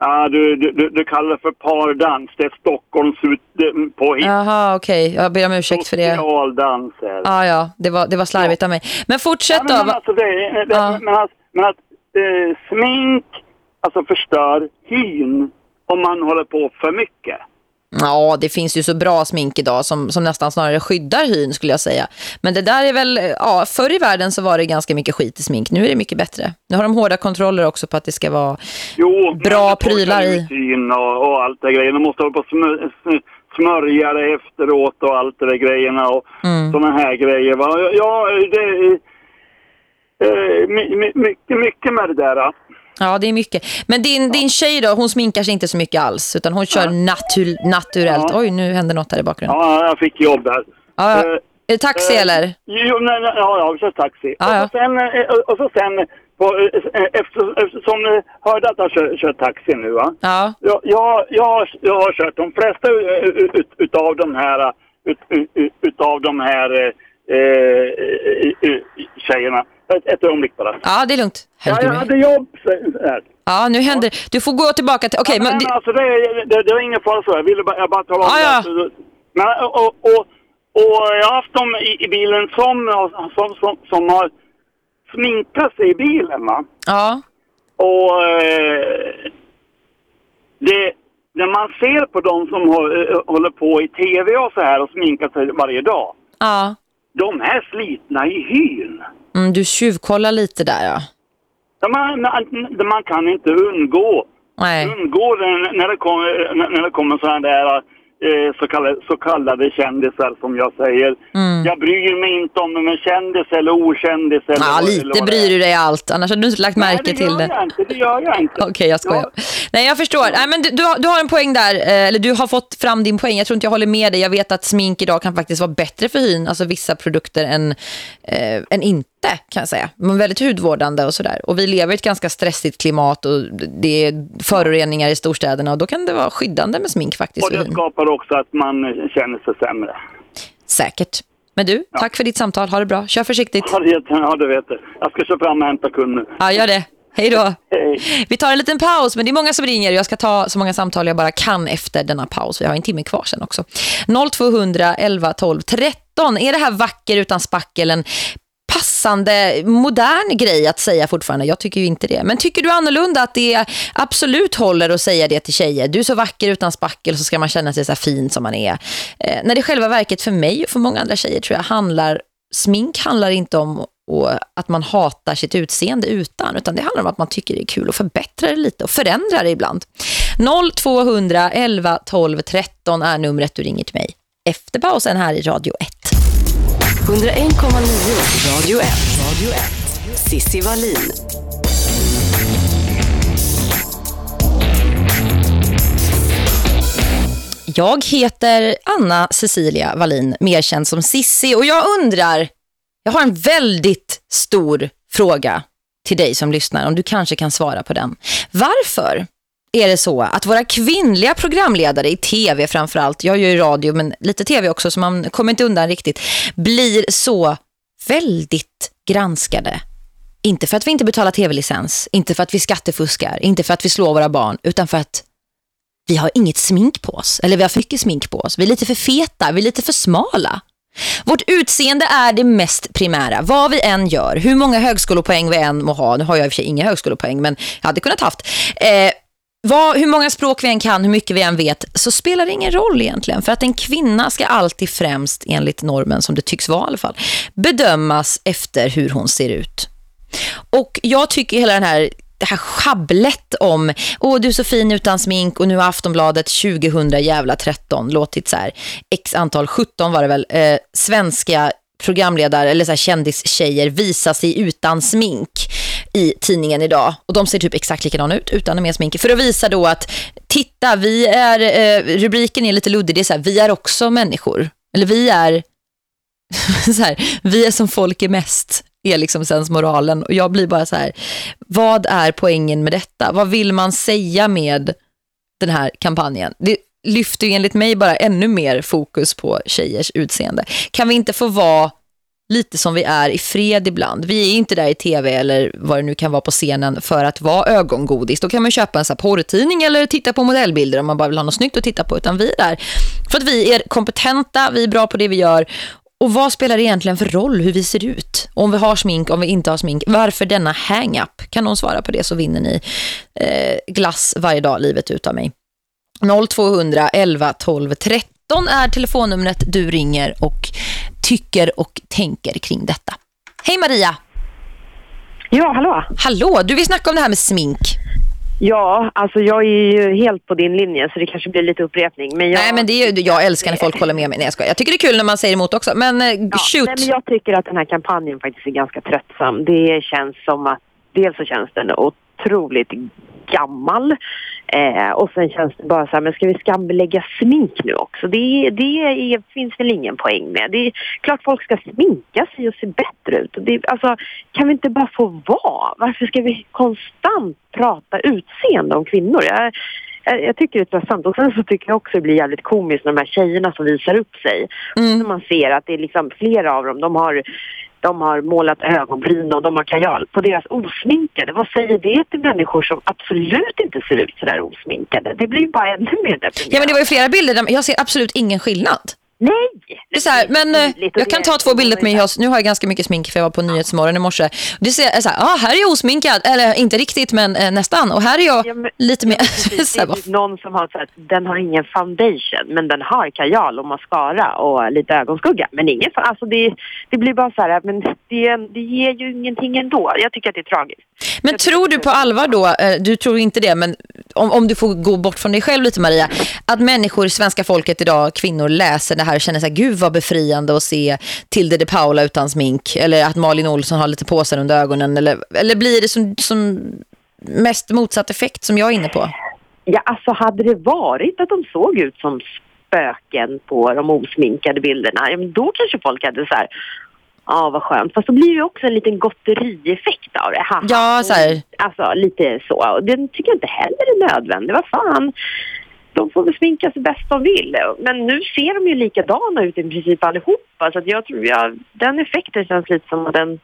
Ja, du, du, du, kallar för pardans. Det är Stockholms ut, på hit. Jaha, okej. Jag ber om ursäkt för det. Socialdans är det. Ja, ja. Det var, det var slarvigt av mig. Men fortsätt Ja, då. men, alltså, det, det, Ja. men, att, men att eh, smink alltså förstör hyn om man håller på för mycket. Ja, det finns ju så bra smink idag som, som nästan snarare skyddar hyn skulle jag säga. Men det där är väl, ja, förr i världen så var det ganska mycket skit i smink. Nu är det mycket bättre. Nu har de hårda kontroller också på att det ska vara Jo, Bra prylar i. hyn och, och allt det grejer. De måste hålla på och smör, smörja det efteråt och allt det där grejerna och Mm. sådana här grejer. Ja, det är eh, my, my, mycket, mycket med det där. Ja, det är mycket. Men din, din tjej då, hon sminkar sig inte så mycket alls. Utan hon kör natur, naturellt. Ja. Oj, nu händer något här i bakgrunden. Ja, jag fick jobb här. Ja, ja. Eh, Är det taxi eh, eller? Jo, nej, nej, ja, ja, vi kör taxi. Ja, ja. Och, så sen, eh, och så sen, på, efter, eftersom du hörde att jag kör, kör taxi nu va? Ja. Jag, jag, jag, har- jag har kört de flesta ut, ut, utav de här, ut, ut, ut, utav de här eh, tjejerna. Ett, ett ögonblick bara. Ja, det är lugnt. Ja, jag hade jobb. här. Ja, nu händer Du får gå tillbaka till... Okej, ja, men... men, alltså det, det, det var ingen fara så. Jag ville bara, jag bara tala om Ja, ja. det. Men, och, och, och, jag har haft dem i, i bilen som, som, som, som har sminkat sig i bilen va. Ja. Och eh, det, när man ser på de som håller på i tv och så här och sminkar sig varje dag. Ja. De är slitna i hyn. Mm, du tjuvkollar lite där, ja. Ja, Man, man, kan inte undgå Nej. undgå det när det kommer, när det kommer sådana där eh, så, kallade, så kallade kändisar som jag säger. Mm. Jag bryr mig inte om de är kändis eller okändis. Eller Ja, eller lite det bryr du dig allt. Annars hade du inte lagt Nej, märke till det. det. gör jag inte, det gör jag inte. Okej, jag skojar. Ja. Nej, jag förstår. Nej, men du, du, har, du har en poäng där. eh, Eller du har fått fram din poäng. Jag tror inte jag håller med dig. Jag vet att smink idag kan faktiskt vara bättre för hyn. Alltså vissa produkter än, eh, än inte, kan jag säga. Men väldigt hudvårdande och sådär. Och vi lever i ett ganska stressigt klimat och det är föroreningar i storstäderna. Och då kan det vara skyddande med smink faktiskt Och det skapar också att man känner sig sämre. Säkert. Men du, tack för ditt samtal. Ha det bra. Kör försiktigt. Ja, det, ja, det vet du. Jag ska köra fram och hämta kund nu. Ja, gör det. Hej då. Hej. Vi tar en liten paus, men det är många som ringer. Jag ska ta så många samtal jag bara kan efter denna paus. Vi har en timme kvar sen också. 0200 11 12 13. Är det här vacker utan spackel en passande, modern grej att säga fortfarande? Jag tycker ju inte det. Men tycker du annorlunda att det absolut håller att säga det till tjejer? Du är så vacker utan spackel så ska man känna sig så här fin som man är. Eh, när det i själva verket för mig och för många andra tjejer tror jag handlar smink handlar inte om och att man hatar sitt utseende utan utan det handlar om att man tycker det är kul att förbättra det lite och förändra det ibland. 0200 11 12 13 är numret du ringer till mig efter pausen här i Radio 1. 101,9 Radio 1. Radio 1. Sissi Wallin. Jag heter Anna Cecilia Wallin, mer känd som Sissi och jag undrar, jag har en väldigt stor fråga till dig som lyssnar, om du kanske kan svara på den. Varför är det så att våra kvinnliga programledare i tv framförallt, jag gör ju radio men lite tv också så man kommer inte undan riktigt, blir så väldigt granskade? Inte för att vi inte betalar tv-licens, inte för att vi skattefuskar, inte för att vi slår våra barn, utan för att vi har inget smink på oss. Eller vi har för mycket smink på oss. Vi är lite för feta, vi är lite för smala. Vårt utseende är det mest primära. Vad vi än gör, hur många högskolepoäng vi än må ha. Nu har jag i och för sig inga högskolepoäng, men jag hade kunnat haft. Eh, vad, hur många språk vi än kan, hur mycket vi än vet, så spelar det ingen roll egentligen. För att en kvinna ska alltid främst, enligt normen som det tycks vara i alla fall, bedömas efter hur hon ser ut. Och jag tycker hela den här det här schabblet om åh du är så fin utan smink och nu har Aftonbladet 2000 jävla 13 låtit så här x antal 17 var det väl eh, svenska programledare eller så här kändistjejer visa sig utan smink i tidningen idag. Och de ser typ exakt likadana ut utan mer smink. För att visa då att, titta, vi är, eh, rubriken är lite luddig. Det är så här, vi är också människor. Eller vi är, <laughs> så här, vi är som folk är mest är liksom sensmoralen. Och jag blir bara så här, vad är poängen med detta? Vad vill man säga med den här kampanjen? Det lyfter ju enligt mig bara ännu mer fokus på tjejers utseende. Kan vi inte få vara lite som vi är i fred ibland. Vi är inte där i tv eller vad det nu kan vara på scenen för att vara ögongodis. Då kan man köpa en sån här porrtidning eller titta på modellbilder om man bara vill ha något snyggt att titta på. Utan vi är där för att vi är kompetenta, vi är bra på det vi gör. Och vad spelar det egentligen för roll hur vi ser ut? Om vi har smink, om vi inte har smink. Varför denna hang-up? Kan någon svara på det så vinner ni eh, glass varje dag livet ut av mig. 0200 11 12 13 är telefonnumret du ringer och tycker och tänker kring detta. Hej Maria! Ja, hallå. Hallå, du vill snacka om det här med smink. Ja, alltså jag är ju helt på din linje så det kanske blir lite upprepning. Men jag... Nej, men det är ju, jag älskar när folk håller med mig. Nej, jag, ska. jag tycker det är kul när man säger emot också. Men eh, Ja, shoot! nej, men jag tycker att den här kampanjen faktiskt är ganska tröttsam. Det känns som att dels så känns den otroligt gammal eh, och sen känns det bara så här, men ska vi skambelägga smink nu också? Det, det är, finns väl ingen poäng med. Det är klart folk ska sminka sig och se bättre ut. Det, alltså, kan vi inte bara få vara? Varför ska vi konstant prata utseende om kvinnor? Jag, jag, jag tycker det är tröttsamt. Och sen så tycker jag också det blir jävligt komiskt när de här tjejerna som visar upp sig. Mm. När man ser att det är liksom flera av dem, de har, de har målat ögonbryn och de har kajal på deras osminkade. Vad säger det till människor som absolut inte ser ut sådär osminkade? Det blir ju bara ännu mer deprimerande. Ja, men det var ju flera bilder där jag ser absolut ingen skillnad. Nej! Det är så här, men eh, jag kan ta två bilder på mig. Jag- Nu har jag ganska mycket smink för jag var på Nyhetsmorgon i morse. Det ser så här, ah, här är jag osminkad. Eller inte riktigt, men eh, nästan. Och här är jag Ja, men- lite mer... <laughs> Det här, typ någon som har så att den har ingen foundation men den har kajal och mascara och lite ögonskugga. Men ingen, alltså det, det blir bara så här, men det, det ger ju ingenting ändå. Jag tycker att det är tragiskt. Men tror du på allvar då, eh, du tror inte det, men om, om du får gå bort från dig själv lite Maria, att människor, svenska folket idag, kvinnor läser det här och känner så här, gud vad befriande att se Tilde de Paula utan smink, eller att Malin Olsson har lite påsar under ögonen, eller, eller blir det som, som mest motsatt effekt som jag är inne på? Ja, alltså hade det varit att de såg ut som spöken på de osminkade bilderna, ja, men då kanske folk hade så här, ja vad skönt. Fast då blir det ju också en liten gotterieffekt av det. Haha. Ja, så här. Alltså lite så. Och Den tycker jag inte heller är nödvändig. Vad fan? De får väl sminka sig bäst de vill. Men nu ser de ju likadana ut i princip allihopa. Så att jag tror, jag, den effekten känns lite som att den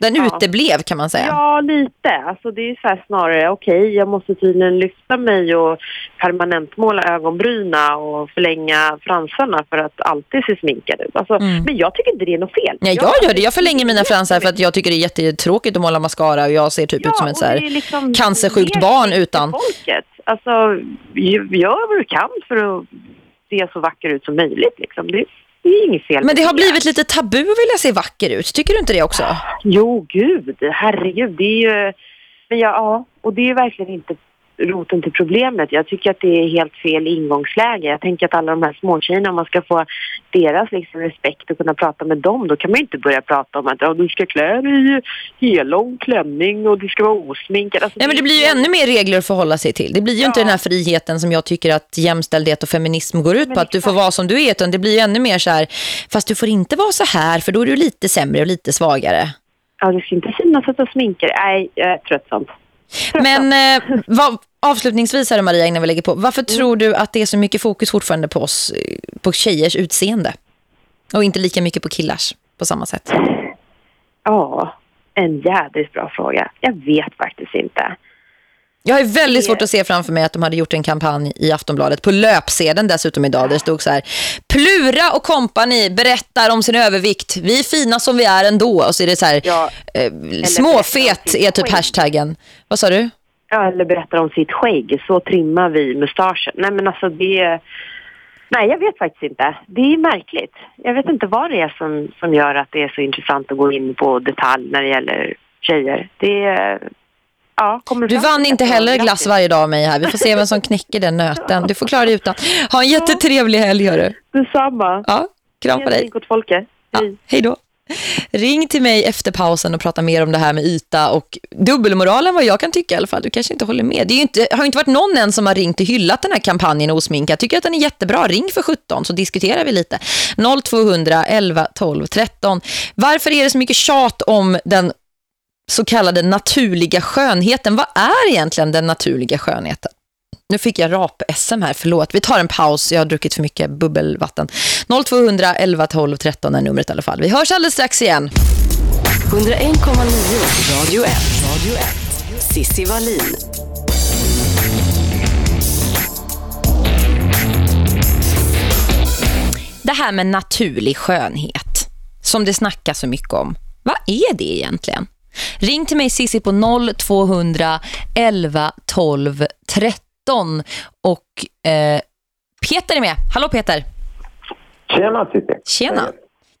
den Ja. uteblev kan man säga. Ja, lite. Alltså det är så här snarare, okej, jag måste tydligen lyfta mig och permanentmåla ögonbryna och förlänga fransarna för att alltid se sminkad ut. Alltså, Mm. Men jag tycker inte det är något fel. Nej, jag gör det. Jag förlänger mina fransar för att jag tycker det är jättetråkigt att måla mascara och jag ser typ ut som ett så här liksom cancersjukt barn utan. Folket. Alltså, gör vad du kan för att se så vacker ut som möjligt. Liksom. Det, det är inget fel Men det har blivit lite tabu att vilja se vacker ut. Tycker du inte det också? Jo, gud, herregud. Det är ju... Men ja, ja, och det är verkligen inte roten till problemet. Jag tycker att det är helt fel ingångsläge. Jag tänker att alla de här småtjejerna, om man ska få deras liksom respekt och kunna prata med dem, då kan man ju inte börja prata om att ja, du ska klä dig i hellång klänning och du ska vara osminkad. Alltså, Nej, men det blir ju ännu mer regler att förhålla sig till. Det blir ju inte den här friheten som jag tycker att jämställdhet och feminism går ut Men på. Att du får vara som du är. Utan det blir ju ännu mer så här, fast du får inte vara så här för då är du lite sämre och lite svagare. Ja, det ska inte synas att du sminkar. Nej, jag är tröttsamt. Men eh, vad, avslutningsvis här Maria innan vi lägger på. Varför Mm. tror du att det är så mycket fokus fortfarande på oss, eh, på tjejers utseende? Och inte lika mycket på killars på samma sätt? Ja, en jädrigt bra fråga. Jag vet faktiskt inte. Jag har väldigt svårt att se framför mig att de hade gjort en kampanj i Aftonbladet på löpsedeln dessutom idag. Där det stod så här, Plura och kompani berättar om sin övervikt. Vi är fina som vi är ändå. Och så är det så här, Ja, eh, småfet är typ hashtaggen. Vad sa du? Ja, eller berättar om sitt skägg. Så trimmar vi mustaschen. Nej, men alltså det... Nej, jag vet faktiskt inte. Det är märkligt. Jag vet inte vad det är som, som gör att det är så intressant att gå in på detalj när det gäller tjejer. Det är... Ja, Du vann inte heller grattis. glass varje dag av mig här. Vi får se vem som knäcker den nöten. Du får klara dig utan. Ha en jättetrevlig helg, hörru. Detsamma. Ja, kram på dig. Folket. Ja, Hej. hej då. Ring till mig efter pausen och prata mer om det här med yta och dubbelmoralen vad jag kan tycka i alla fall. Du kanske inte håller med. Det ju inte, har ju inte varit någon än som har ringt och hyllat den här kampanjen osminka. Jag tycker att den är jättebra. Ring för 17 så diskuterar vi lite. 0200 11 12 13. Varför är det så mycket tjat om den så kallade naturliga skönheten? Vad är egentligen den naturliga skönheten? Nu fick jag rap-SM här, förlåt. Vi tar en paus, jag har druckit för mycket bubbelvatten. 0200 11 12 13 är numret i alla fall. Vi hörs alldeles strax igen. 101,9 Radio 1. Radio 1. Sissi Wallin. Det här med naturlig skönhet som det snackas så mycket om. Vad är det egentligen? Ring till mig Sissi på 0200 11 12 13 och eh, Peter är med. Hallå Peter. Tjena Cissi. Tjena.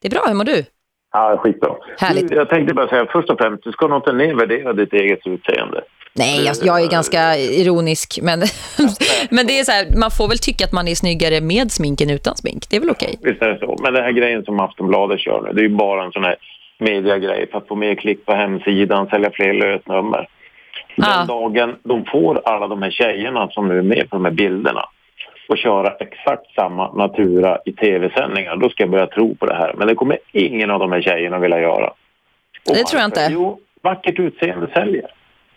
Det är bra, hur mår du? Ja, skitbra. Härligt. Jag tänkte bara säga, först och främst, du ska nog inte nedvärdera ditt eget utseende. Nej, jag, jag är ganska ironisk men, <laughs> men det är så här, man får väl tycka att man är snyggare med smink än utan smink. Det är väl okej? Visst är det så. Men den här grejen som Aftonbladet kör nu, det är ju bara en sån här mediagrej för att få mer klick på hemsidan, sälja fler lösnummer. Den Ja. dagen de får alla de här tjejerna som nu är med på de här bilderna och köra exakt samma natura i tv-sändningar, då ska jag börja tro på det här. Men det kommer ingen av de här tjejerna vilja göra. Och Det tror jag varför? inte. Jo, vackert utseende säljer.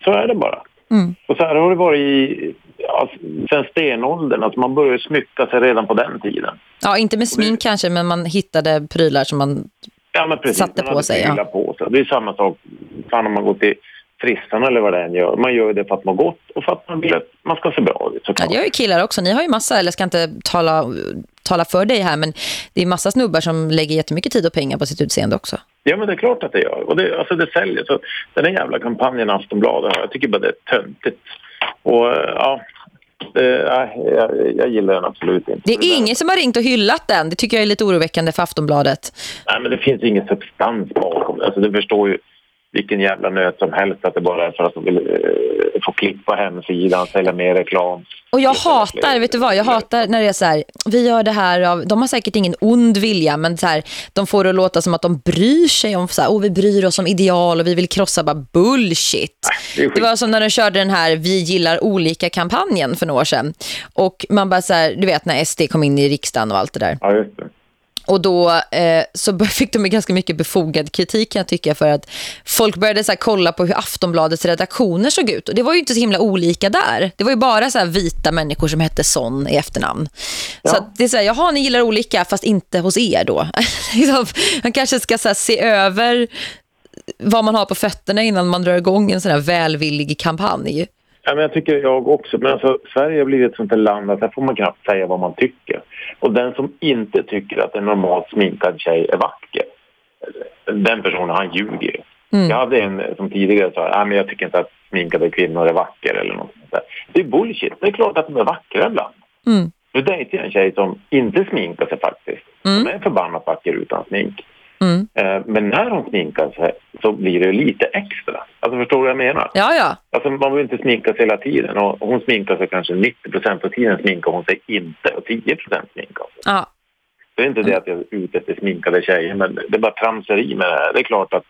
Så är det bara. Mm. Och så här har det varit i, ja, sen stenåldern. Alltså man började smycka sig redan på den tiden. Ja, inte med smink kanske, men man hittade prylar som man... Ja, men precis. Satte Man på sig, ja. På sig. Det är samma sak fan om man går till frissan eller vad det än gör. Man gör det för att må gott och för att man vill att man ska se bra ut. Ja, det gör ju killar också. Ni har ju massa, eller jag ska inte tala, tala för dig här, men det är massa snubbar som lägger jättemycket tid och pengar på sitt utseende också. Ja, men det är klart att det gör. Och det, alltså det säljer. Så den här jävla kampanjen Aftonbladet, jag tycker bara det är töntigt. Och eh, ja, nej, jag, jag gillar den absolut inte. Det är ingen som har ringt och hyllat den. Det tycker jag är lite oroväckande för Aftonbladet. Nej, men det finns ingen substans bakom det. Alltså, du förstår ju vilken jävla nöt som helst att det bara är för att de vill eh, få klick på hemsidan, sälja mer reklam. Och jag hatar, fler- vet du vad, jag hatar när det är så här, vi gör det här av, de har säkert ingen ond vilja, men så här, de får det att låta som att de bryr sig om så här, oh, vi bryr oss om ideal och vi vill krossa bara bullshit. det. Det var som när de körde den här Vi gillar olika-kampanjen för några år sedan. Och man bara så här, du vet när SD kom in i riksdagen och allt det där. Ja, just det. Och då eh, så <laughs> fick de ganska mycket befogad kritik kan jag tycka för att folk började så här kolla på hur Aftonbladets redaktioner såg ut. Och det var ju inte så himla olika där. Det var ju bara så här vita människor som hette Son i efternamn. Så att det är så här, jaha ni gillar olika fast inte hos er då. <laughs> Liksom, man kanske ska så här, se över vad man har på fötterna innan man drar igång en sån här välvillig kampanj. Ja, men jag tycker jag också. Men alltså, Sverige har blivit ett sånt land att här får man knappt säga vad man tycker. Och den som inte tycker att en normalt sminkad tjej är vacker, den personen han ljuger ju. Mm. Jag hade en som tidigare sa att men jag tycker inte att sminkade kvinnor är vackra eller något sånt där. Det är bullshit. Det är klart att de är vackra ibland. Mm. Nu dejtar jag en tjej som inte sminkar sig faktiskt. Som är förbannat vacker utan smink. Mm. Eh, Men när hon sminkar sig så blir det lite extra. Alltså förstår du vad jag menar? Ja, ja. Alltså man vill inte sminka sig hela tiden. Och hon sminkar sig kanske 90 procent av tiden sminkar hon sig inte. Och 10 procent sminkar hon sig. ja. Det är inte det att jag är ute efter sminkade tjejer. Men det är bara tramseri med det här. Det är klart att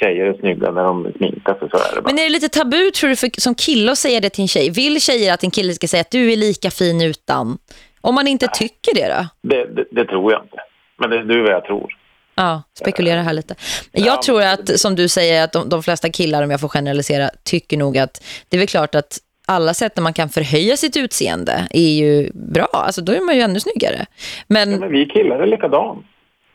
tjejer är snygga när de sminkar sig. Så är det bara. Men är det lite tabu tror du för, som kille att säga det till en tjej? Vill tjejer att en kille ska säga att du är lika fin utan? Om man inte tycker det då? Det, det, det tror jag inte. Men det är du vad jag tror. Ja, spekulera här lite. Jag Ja, tror att, som du säger, att de, de flesta killar, om jag får generalisera, tycker nog att det är väl klart att alla sätt där man kan förhöja sitt utseende är ju bra. Alltså då är man ju ännu snyggare. Men Ja, men vi killar är likadana.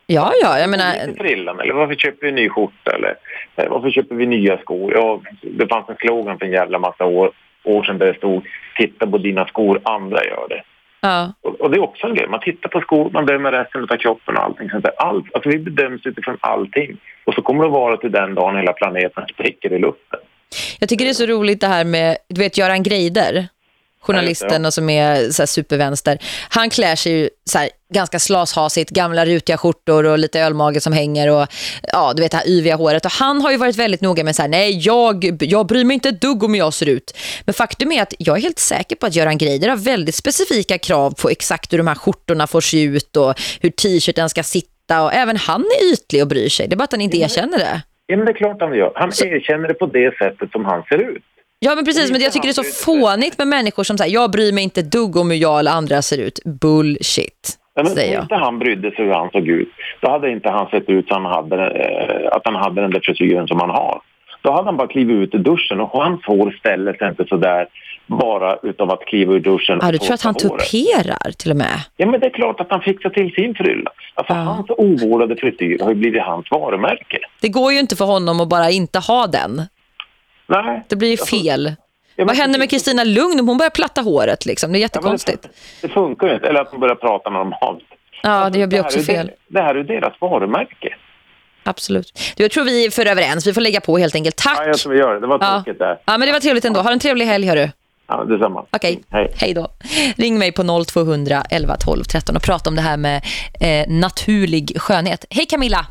ja, ja, jag menar... Frillan, eller varför köper vi ny skjorta? Eller eh, varför köper vi nya skor? Ja, det fanns en slogan för en jävla massa år, år sedan där det stod Titta på dina skor, andra gör det. Ja, Och, och det är också en grej. Man tittar på skor, man bedömer resten av kroppen och allting sånt där. Allt, alltså vi bedöms utifrån allting. Och så kommer det vara till den dagen hela planeten spricker i luften. jag tycker det är så roligt det här med, du vet, Göran Greider, journalisten och som är så supervänster. Han klär sig ju så här, ganska slashasigt, gamla rutiga skjortor och lite ölmage som hänger och ja, du vet det här yviga håret. Och han har ju varit väldigt noga med så här, nej, jag, jag bryr mig inte ett dugg om jag ser ut. Men faktum är att jag är helt säker på att Göran Greider har väldigt specifika krav på exakt hur de här skjortorna får se ut och hur t-shirten ska sitta och även han är ytlig och bryr sig. Det är bara att han inte erkänner det. Ja, men det är klart han gör. Han erkänner det på det sättet som han ser ut. Ja men precis, men jag tycker det är så fånigt med människor som säger jag bryr mig inte dugg om hur jag eller andra ser ut. Bullshit, Ja, men säger om jag. inte han brydde sig hur han såg ut, då hade inte han sett ut som han hade, eh, att han hade den där frisyren som han har. Då hade han bara klivit ut ur duschen och hans hår ställer sig inte sådär bara utav att kliva ur duschen. Ja, du tror att han tuperar till och med? Ja, men det är klart att han fixar till sin frylla. Alltså, hans ovårdade frisyr har ju blivit hans varumärke. Det går ju inte för honom att bara inte ha den. Nej. Det blir ju fel. men Vad händer med Kristina Lugn om hon börjar platta håret? Liksom? Det är jättekonstigt. Det funkar ju inte. Eller att de börjar prata normalt. Ja, det blir också fel. Det, det här är deras varumärke. Absolut. Du, jag tror vi är för överens. Vi får lägga på helt enkelt. Tack! Ja, jag tror vi gör det. Det var Ja. tråkigt där. Ja, men det var trevligt ändå. Ha en trevlig helg, hörru. Ja, detsamma. Okej, Hej. hej då. Ring mig på 0200 11 12 13 och prata om det här med eh, naturlig skönhet. Hej Camilla!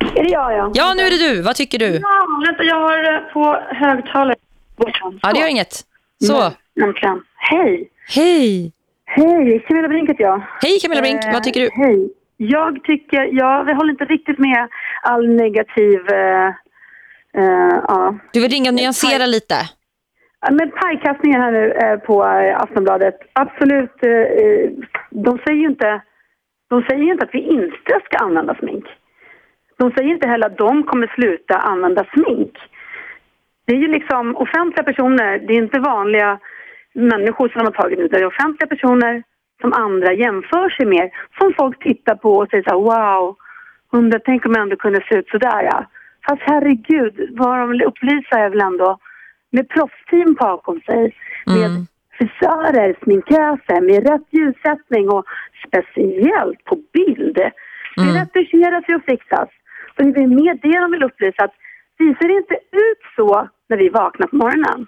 Är det jag, ja? Ja, nu är det du. Vad tycker du? Ja, vänta, jag har eh, på högtalare. Ja, det gör inget. Så. Mm. Hej! Hej! Hej, Camilla Brink heter jag. Hej Camilla Brink, vad tycker du? Hej. Jag tycker, jag håller inte riktigt med all negativ, eh, eh, ja. Du vill ringa och nyansera lite. Ja, Men pajkastningen här nu eh, på eh, Aftonbladet, absolut, eh, eh, de säger ju inte, de säger ju inte att vi inte ska använda smink. De säger inte heller att de kommer sluta använda smink. Det är ju liksom offentliga personer, det är inte vanliga människor som de har tagit ut, det är offentliga personer som andra jämför sig med, som folk tittar på och säger så här, wow, undrar, tänk om jag ändå kunde se ut sådär ja. Fast herregud, vad de vill upplysa är väl ändå med proffsteam bakom sig, med frisörer, sminköser, med rätt ljussättning och speciellt på bild. Det retuscheras ju och fixas. Och det är med det de vill upplysa att vi ser inte ut så när vi vaknar på morgonen.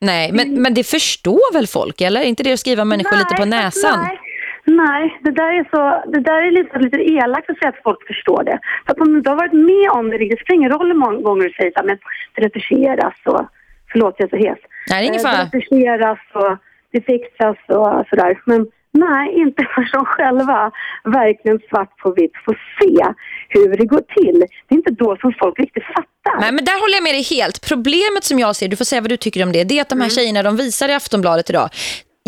Nej, men, men det förstår väl folk, eller? Är inte det att skriva människor lite på näsan? Nej, nej det, där är så, det där är lite, lite elakt att säga att folk förstår det. För att om du inte har varit med om det, det spelar ingen roll hur många gånger du säger här, men det retuscheras och, förlåt jag är så hes. Nej, det är ingen Eh, fara. Det retuscheras och det fixas och sådär. Men nej, inte för som själva verkligen svart på vitt får se hur det går till. Det är inte då som folk riktigt fattar. Nej, men där håller jag med dig helt. Problemet som jag ser, du får säga vad du tycker om det, det är att de Mm. här tjejerna de visar i Aftonbladet idag,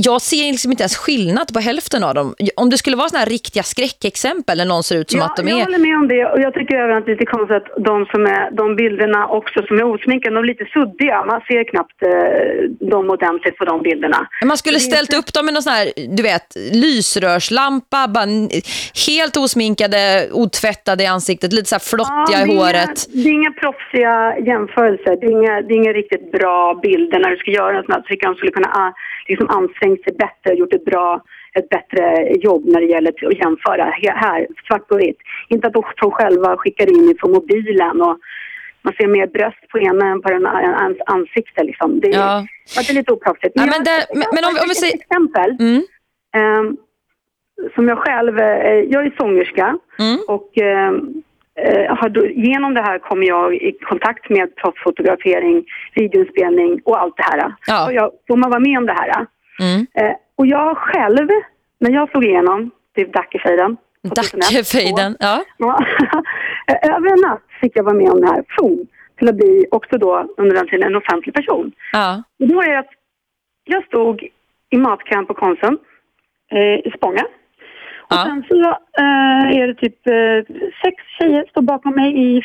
jag ser liksom inte ens skillnad på hälften av dem. Om det skulle vara såna här riktiga skräckexempel när någon ser ut som ja, att de Jag är... håller med om det och jag tycker även att det är lite konstigt att de, som är, de bilderna också som är osminkade, de är lite suddiga. Man ser knappt eh, dem ordentligt på de bilderna. Man skulle ställt upp dem med någon sån här, du vet, lysrörslampa, bara helt osminkade, otvättade i ansiktet, lite så här flottiga Ja, i håret. Inga, det är inga proffsiga jämförelser. Det är inga, det är inga riktigt bra bilder när du ska göra en sån här. Jag de skulle kunna ah, liksom ansträngt sig bättre och gjort ett bra ett bättre jobb när det gäller att jämföra. Här, svart och vitt. Inte att de själva skickar in från mobilen och man ser mer bröst på ena än på den ans ansikte. Liksom. Det, är, Ja. ja. det är lite oproffsigt. Ja, men där- men- men om vi- om vi ett säger- exempel. Mm. Ehm, som jag själv, eh, jag är sångerska Mm. och då, genom det här kommer jag i kontakt med proffsfotografering, videoinspelning och allt det här. Ja. Jag, får man vara med om det här. Mm. Eh, och jag själv, när jag slog igenom till Dackefejden. 2001, Dackefejden, ja. Ja. Eh, <laughs> Över en natt fick jag vara med om det här, från till att bli också då under den tiden en offentlig person. ja. Och då är det att jag stod i matkön på Konsum eh, i Spånga. Och sen så eh, är det typ eh, sex tjejer står bakom mig i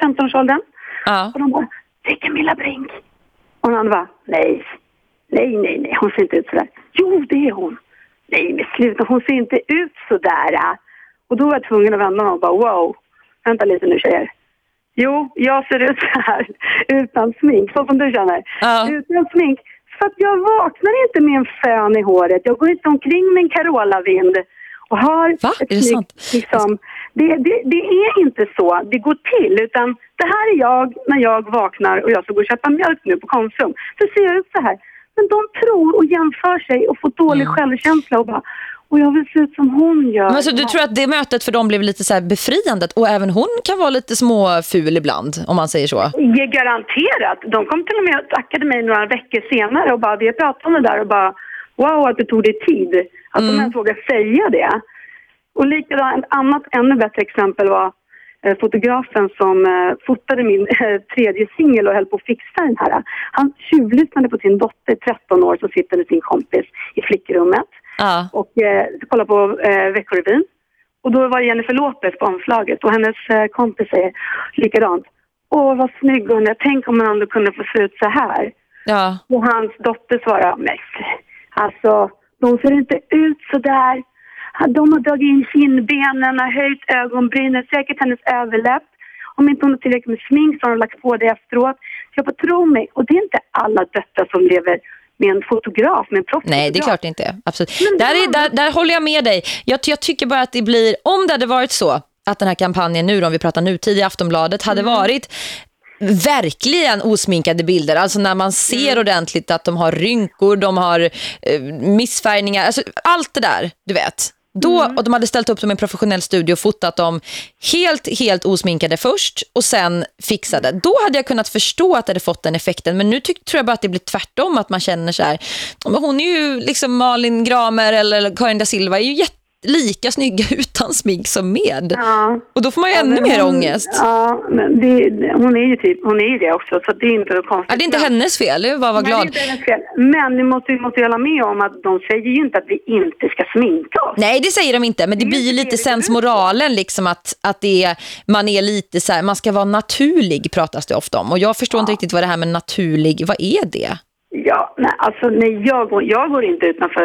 14-15-årsåldern. Ja. Och de bara, det är Camilla Brink. Och den andra bara, nej, nej, nej, nej, hon ser inte ut sådär. Jo, det är hon. Nej, men sluta, hon ser inte ut sådär. Och då var jag tvungen att vända mig och bara, wow, vänta lite nu tjejer. Jo, jag ser ut så här utan smink, så som du känner. Ja. Utan smink. För att jag vaknar inte med en fön i håret. Jag går inte omkring med en Carola-vind och har Va? ett Är det sant? Liksom, det, det, det är inte så det går till. Utan det här är jag när jag vaknar och jag ska gå och köpa mjölk nu på Konsum. Så ser jag ut så här. Men de tror och jämför sig och får dålig Mm. självkänsla och bara och jag vill se ut som hon gör. Men alltså, du tror att det mötet för dem blev lite så befriande och även hon kan vara lite småful ibland, om man säger så. Ja, Garanterat. De kom till och med och tackade mig några veckor senare och bara, vi om det där och bara, wow att du tog dig tid. Att de ens vågar säga det. Och likadant, ett annat ännu bättre exempel var eh, fotografen som eh, fotade min eh, tredje singel och höll på att fixa den här. Han tjuvlyssnade på sin dotter, 13 år, som sitter med sin kompis i flickrummet Ja. och eh, kollade på eh, Veckorevyn. Och då var Jennifer Lopez på omslaget och hennes eh, kompis säger likadant. Åh, vad snygg hon är. Tänk om ändå kunde få se ut så här. Ja. Och hans dotter svarar, men alltså, de ser inte ut så där. De har dragit in kindbenen, har höjt ögonbrynen, säkert hennes överläpp. Om inte hon har tillräckligt med smink så har hon lagt på det efteråt. Jag får tro mig, och det är inte alla döttrar som lever med en fotograf, med en proffsfotograf. Nej, det är klart inte. Absolut. Men Där, är, där, där håller jag med dig. Jag, jag tycker bara att det blir, om det hade varit så att den här kampanjen nu, om vi pratar nutid i Aftonbladet, hade Mm. varit verkligen osminkade bilder. Alltså när man ser Mm. ordentligt att de har rynkor, de har eh, missfärgningar, alltså allt det där, du vet. Då, Mm. och de hade ställt upp som en professionell studio och fotat dem helt, helt osminkade först och sen fixade. Då hade jag kunnat förstå att det hade fått den effekten. Men nu tyck, tror jag bara att det blir tvärtom. Att man känner så här, "Ja, men hon är ju liksom Malin Gramer eller Karin da Silva är ju jätte lika snygga <laughs> utan smink som med. Ja. Och då får man ju Ja, ännu mer hon- ångest. Ja, men det, hon är ju typ, hon är ju det också, så det är inte konstigt. Ja, det är inte hennes fel, jag bara var Nej, det är glad. inte hennes fel. Men ni måste, ju hålla med om att de säger ju inte att vi inte ska sminka oss. Nej, det säger de inte, men det Det blir ju lite sensmoralen liksom att, att det är, man är lite så här, man ska vara naturlig pratas det ofta om. Och jag förstår inte riktigt vad det här med naturlig, vad är det? Ja, nej, alltså nej, jag, går, jag går inte utanför,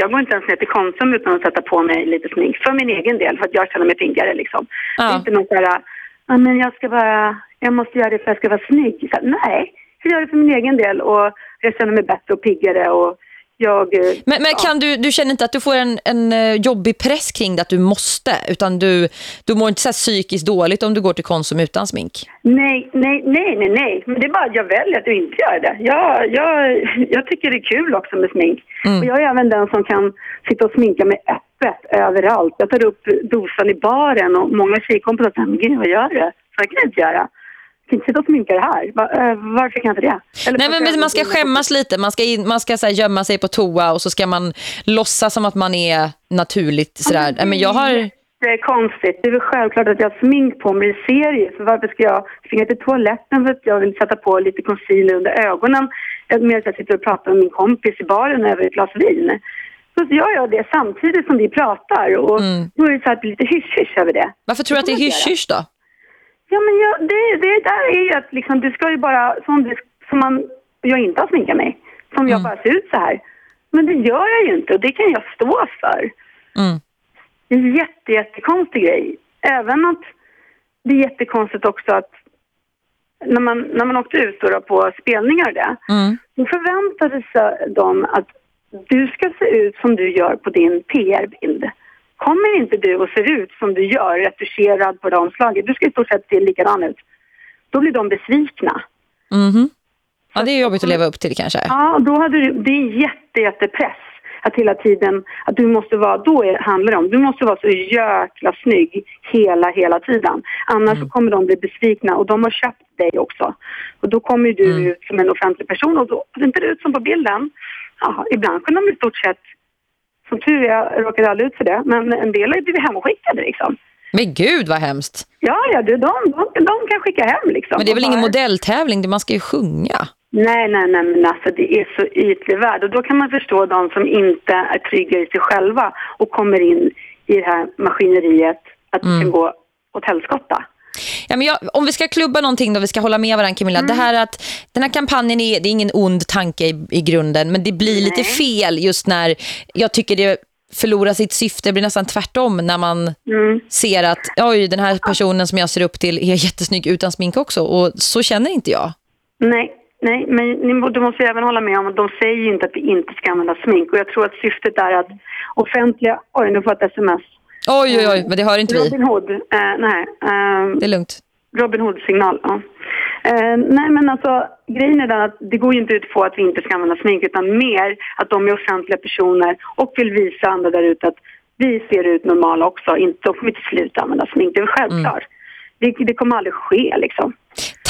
jag går inte ens ner till Konsum utan att sätta på mig lite smink för min egen del, för att jag känner mig piggare liksom. Det är Ja. inte något där, ja men jag ska bara, jag måste göra det för att jag ska vara snygg. Så, här, nej, jag gör det för min egen del och jag känner mig bättre och piggare och jag... eh, Men, men ja. kan du, du känner inte att du får en, en eh, jobbig press kring det att du måste, utan du, du mår inte så psykiskt dåligt om du går till Konsum utan smink? Nej, nej, nej, nej, nej. Men det är bara att jag väljer att inte göra det. Jag, jag, jag tycker det är kul också med smink. Mm. Och jag är även den som kan sitta och sminka mig öppet överallt. Jag tar upp dosan i baren och många tjejkompisar säger, men gud vad gör du? Så här kan jag inte göra. Kan inte sitta och sminka det här. Eh, varför kan jag inte det? Eller Nej, men, man ska skämmas lite. Man ska, in, man ska så här, gömma sig på toa och så ska man låtsas som att man är naturligt. Sådär. Nej, men jag har... Det är konstigt. Det är väl självklart att jag har smink på mig i serie. Så varför ska jag springa till toaletten för att jag vill sätta på lite concealer under ögonen medan jag sitter och pratar med min kompis i baren över ett glas vin. Så gör jag det samtidigt som vi pratar och Mm. då är det så blir lite hysch-hysch över det. Varför tror du att det är hysch-hysch då? Ja, men jag, det, det där är ju att liksom, du ska ju bara, som, det, som man, jag inte har sminkat mig, som jag bara ser ut så här. Men det gör jag ju inte och det kan jag stå för. Mm. Det är en jätte, jättekonstig grej. Även att det är jättekonstigt också att när man, när man åkte ut då, då på spelningar och det, Mm. då förväntade sig de att du ska se ut som du gör på din PR-bild. Kommer inte du och ser ut som du gör, retuscherad på det omslaget, du ska i stort sett se likadan ut. Då blir de besvikna. Mhm. Ja, det är jobbigt att leva upp till kanske. Ja, då hade du, det är jätte, jättepress att hela tiden, att du måste vara, då är, handlar det om, du måste vara så jäkla snygg hela, hela tiden. Annars så kommer de bli besvikna och de har köpt dig också. Och då kommer du ut som en offentlig person och då ser inte ut som på bilden. Ja, ibland kunde de i stort sett, som tur är, jag råkade aldrig ut för det, men en del har ju blivit hemskickade liksom. Men gud vad hemskt. Ja, ja, du, de, de, de kan skicka hem liksom. Men det är väl ingen modelltävling, man ska ju sjunga. Nej, nej, nej, men alltså det är så ytlig värld och då kan man förstå de som inte är trygga i sig själva och kommer in i det här maskineriet att det kan gå åt helskotta. Ja, men jag, om vi ska klubba någonting då, vi ska hålla med varandra Camilla. Det här att den här kampanjen är, det är ingen ond tanke i, i grunden, men det blir lite fel just när jag tycker det förlorar sitt syfte. Det blir nästan tvärtom när man ser att oj, den här personen som jag ser upp till är jättesnygg utan smink också. Och så känner inte jag. Nej, nej, men du måste även hålla med om att de säger inte att vi inte ska använda smink och jag tror att syftet är att offentliga, oj nu får jag ett sms. Oj, oj, oj, men det hör inte vi. Robin Hood, eh, nej. ehm, Det är lugnt. Robin Hood-signal, ja. Eh, nej men alltså grejen är den att det går ju inte ut på att vi inte ska använda smink utan mer att de är offentliga personer och vill visa andra där ute att vi ser ut normala också. Inte, får vi inte sluta använda smink, det är väl självklart. Det, det kommer aldrig ske liksom.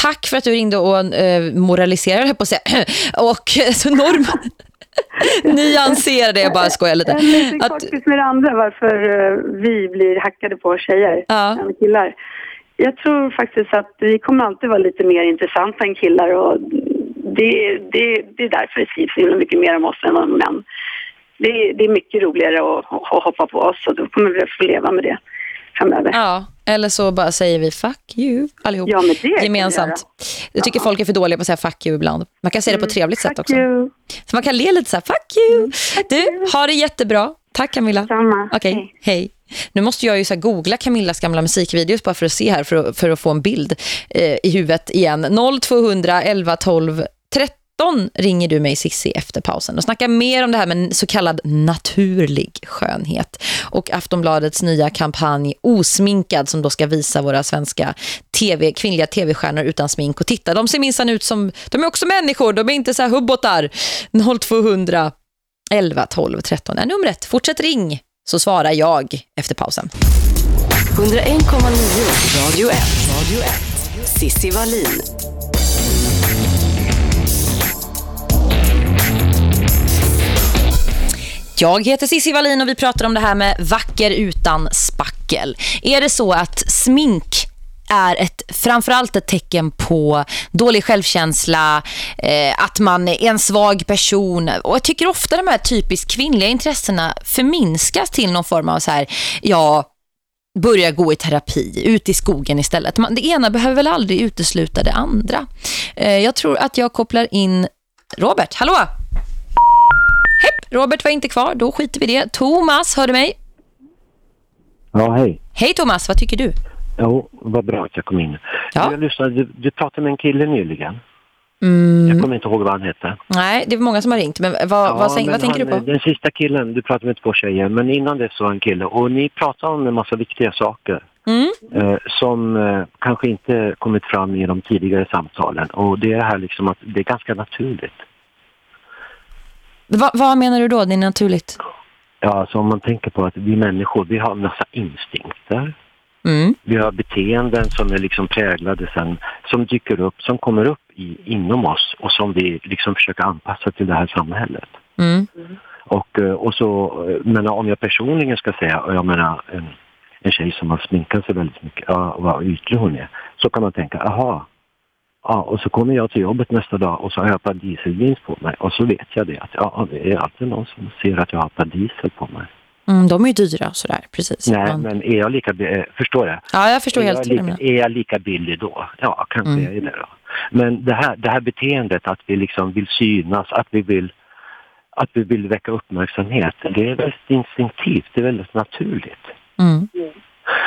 Tack för att du ringde och eh, moraliserade på säga. <clears throat> Och eh, så norm... <laughs> <laughs> Nyansera det, jag bara skojar lite. En liten Att, kortis med det andra varför eh, vi blir hackade på tjejer än killar. Jag tror faktiskt att vi kommer alltid vara lite mer intressanta än killar och det, det, det är därför det skrivs så mycket mer om oss än om män. Det, är- det är mycket roligare att, att hoppa på oss och då kommer vi att få leva med det framöver. ja, eller så bara säger vi fuck you allihop. Ja, men det Gemensamt. Jag tycker folk är för dåliga på att säga fuck you ibland. Man kan säga det på ett trevligt sätt också. you. Så man kan le lite så här, fuck you. du, ha det jättebra. Tack Camilla. Samma. Okej, hej. Nu måste jag ju så googla Camillas gamla musikvideos bara för att se här, för att, för att få en bild eh, i huvudet igen. 0200 11 12 13 ringer du mig Sissi efter pausen och snackar mer om det här med så kallad naturlig skönhet och Aftonbladets nya kampanj Osminkad som då ska visa våra svenska TV, kvinnliga tv-stjärnor utan smink och titta, de ser minsann ut som de är också människor, de är inte så här hubbotar 0200 11 12 13 är numret. Fortsätt ring så svarar jag efter pausen. 101,9 Radio 1. Radio 1. Sissi Wallin. Jag heter Cissi Wallin och vi pratar om det här med vacker utan spackel. Är det så att smink är ett, framförallt ett tecken på dålig självkänsla, eh, att man är en svag person. Och jag tycker ofta de här typiskt kvinnliga intressena förminskas till någon form av så här, ja, börja gå i terapi, ut i skogen istället. Man, det ena behöver väl aldrig utesluta det andra. Eh, jag tror att jag kopplar in Robert. Hallå! Robert var inte kvar, då skiter vi det. Thomas, hör du mig? Ja, hej. Hej Thomas, vad tycker du? Jo, vad bra att jag kom in. Ja. Jag lyssnade, du, du pratade med en kille nyligen. Mm. Jag kommer inte ihåg vad han hette. Nej, det är många som har ringt, men vad, vad, men vad tänker han, du på? Den sista killen, du pratade med två tjejer, men innan det så var en kille. Och ni pratade om en massa viktiga saker Mm. eh, som eh, kanske inte kommit fram i de tidigare samtalen. Och det är här liksom att det är ganska naturligt. Va, vad menar du då? Det är naturligt. Ja, alltså om man tänker på att vi människor, vi har en massa instinkter. Mm. Vi har beteenden som är liksom präglade sen, som dyker upp, som kommer upp i, inom oss och som vi liksom försöker anpassa till det här samhället. Mm. Och, eh, och så, eh, men om jag personligen ska säga, och jag menar en, en tjej som har sminkat sig väldigt mycket, ja, vad ytlig hon är, så kan man tänka, aha, ja, och så kommer jag till jobbet nästa dag och så har jag ett par dieseljeans på mig och så vet jag det att ja, det är alltid någon som ser att jag har ett par diesel på mig. Mm, de är ju dyra sådär, precis. Nej, Man- men är jag lika, bi- eh, förstår jag? Ja, jag förstår är helt jag lika. Är jag lika billig då? Ja, kanske Mm. jag är det då. Men det här, det här beteendet att vi liksom vill synas, att vi vill, att vi vill väcka uppmärksamhet, det är väldigt instinktivt, det är väldigt naturligt. Mm.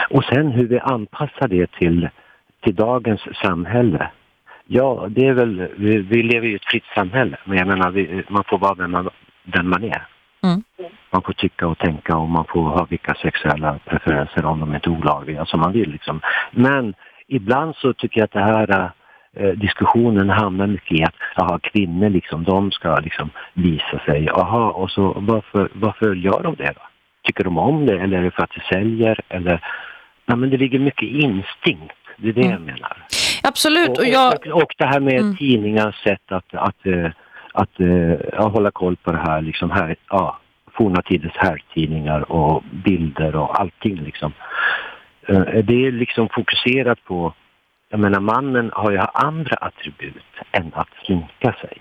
Och sen hur vi anpassar det till, till dagens samhälle. Ja, det är väl, vi, vi lever i ett fritt samhälle, men jag menar, vi, man får vara vem man, den man är. Mm. Man får tycka och tänka och man får ha vilka sexuella preferenser om de är inte olagliga som man vill. Liksom. Men ibland så tycker jag att det här eh, diskussionen hamnar mycket i att aha, kvinnor liksom, de ska liksom visa sig. Aha, och så varför, varför gör de det då? Tycker de om det eller är det för att det säljer? Eller, ja, men det ligger mycket instinkt, det är det jag menar. Absolut, och Och, jag... och, det här med Mm. tidningars sätt att, att, eh, att eh, ja, hålla koll på det här, liksom här, ja, forna tiders herrtidningar och bilder och allting liksom. Eh, Det är liksom fokuserat på, jag menar mannen har ju andra attribut än att sminka sig.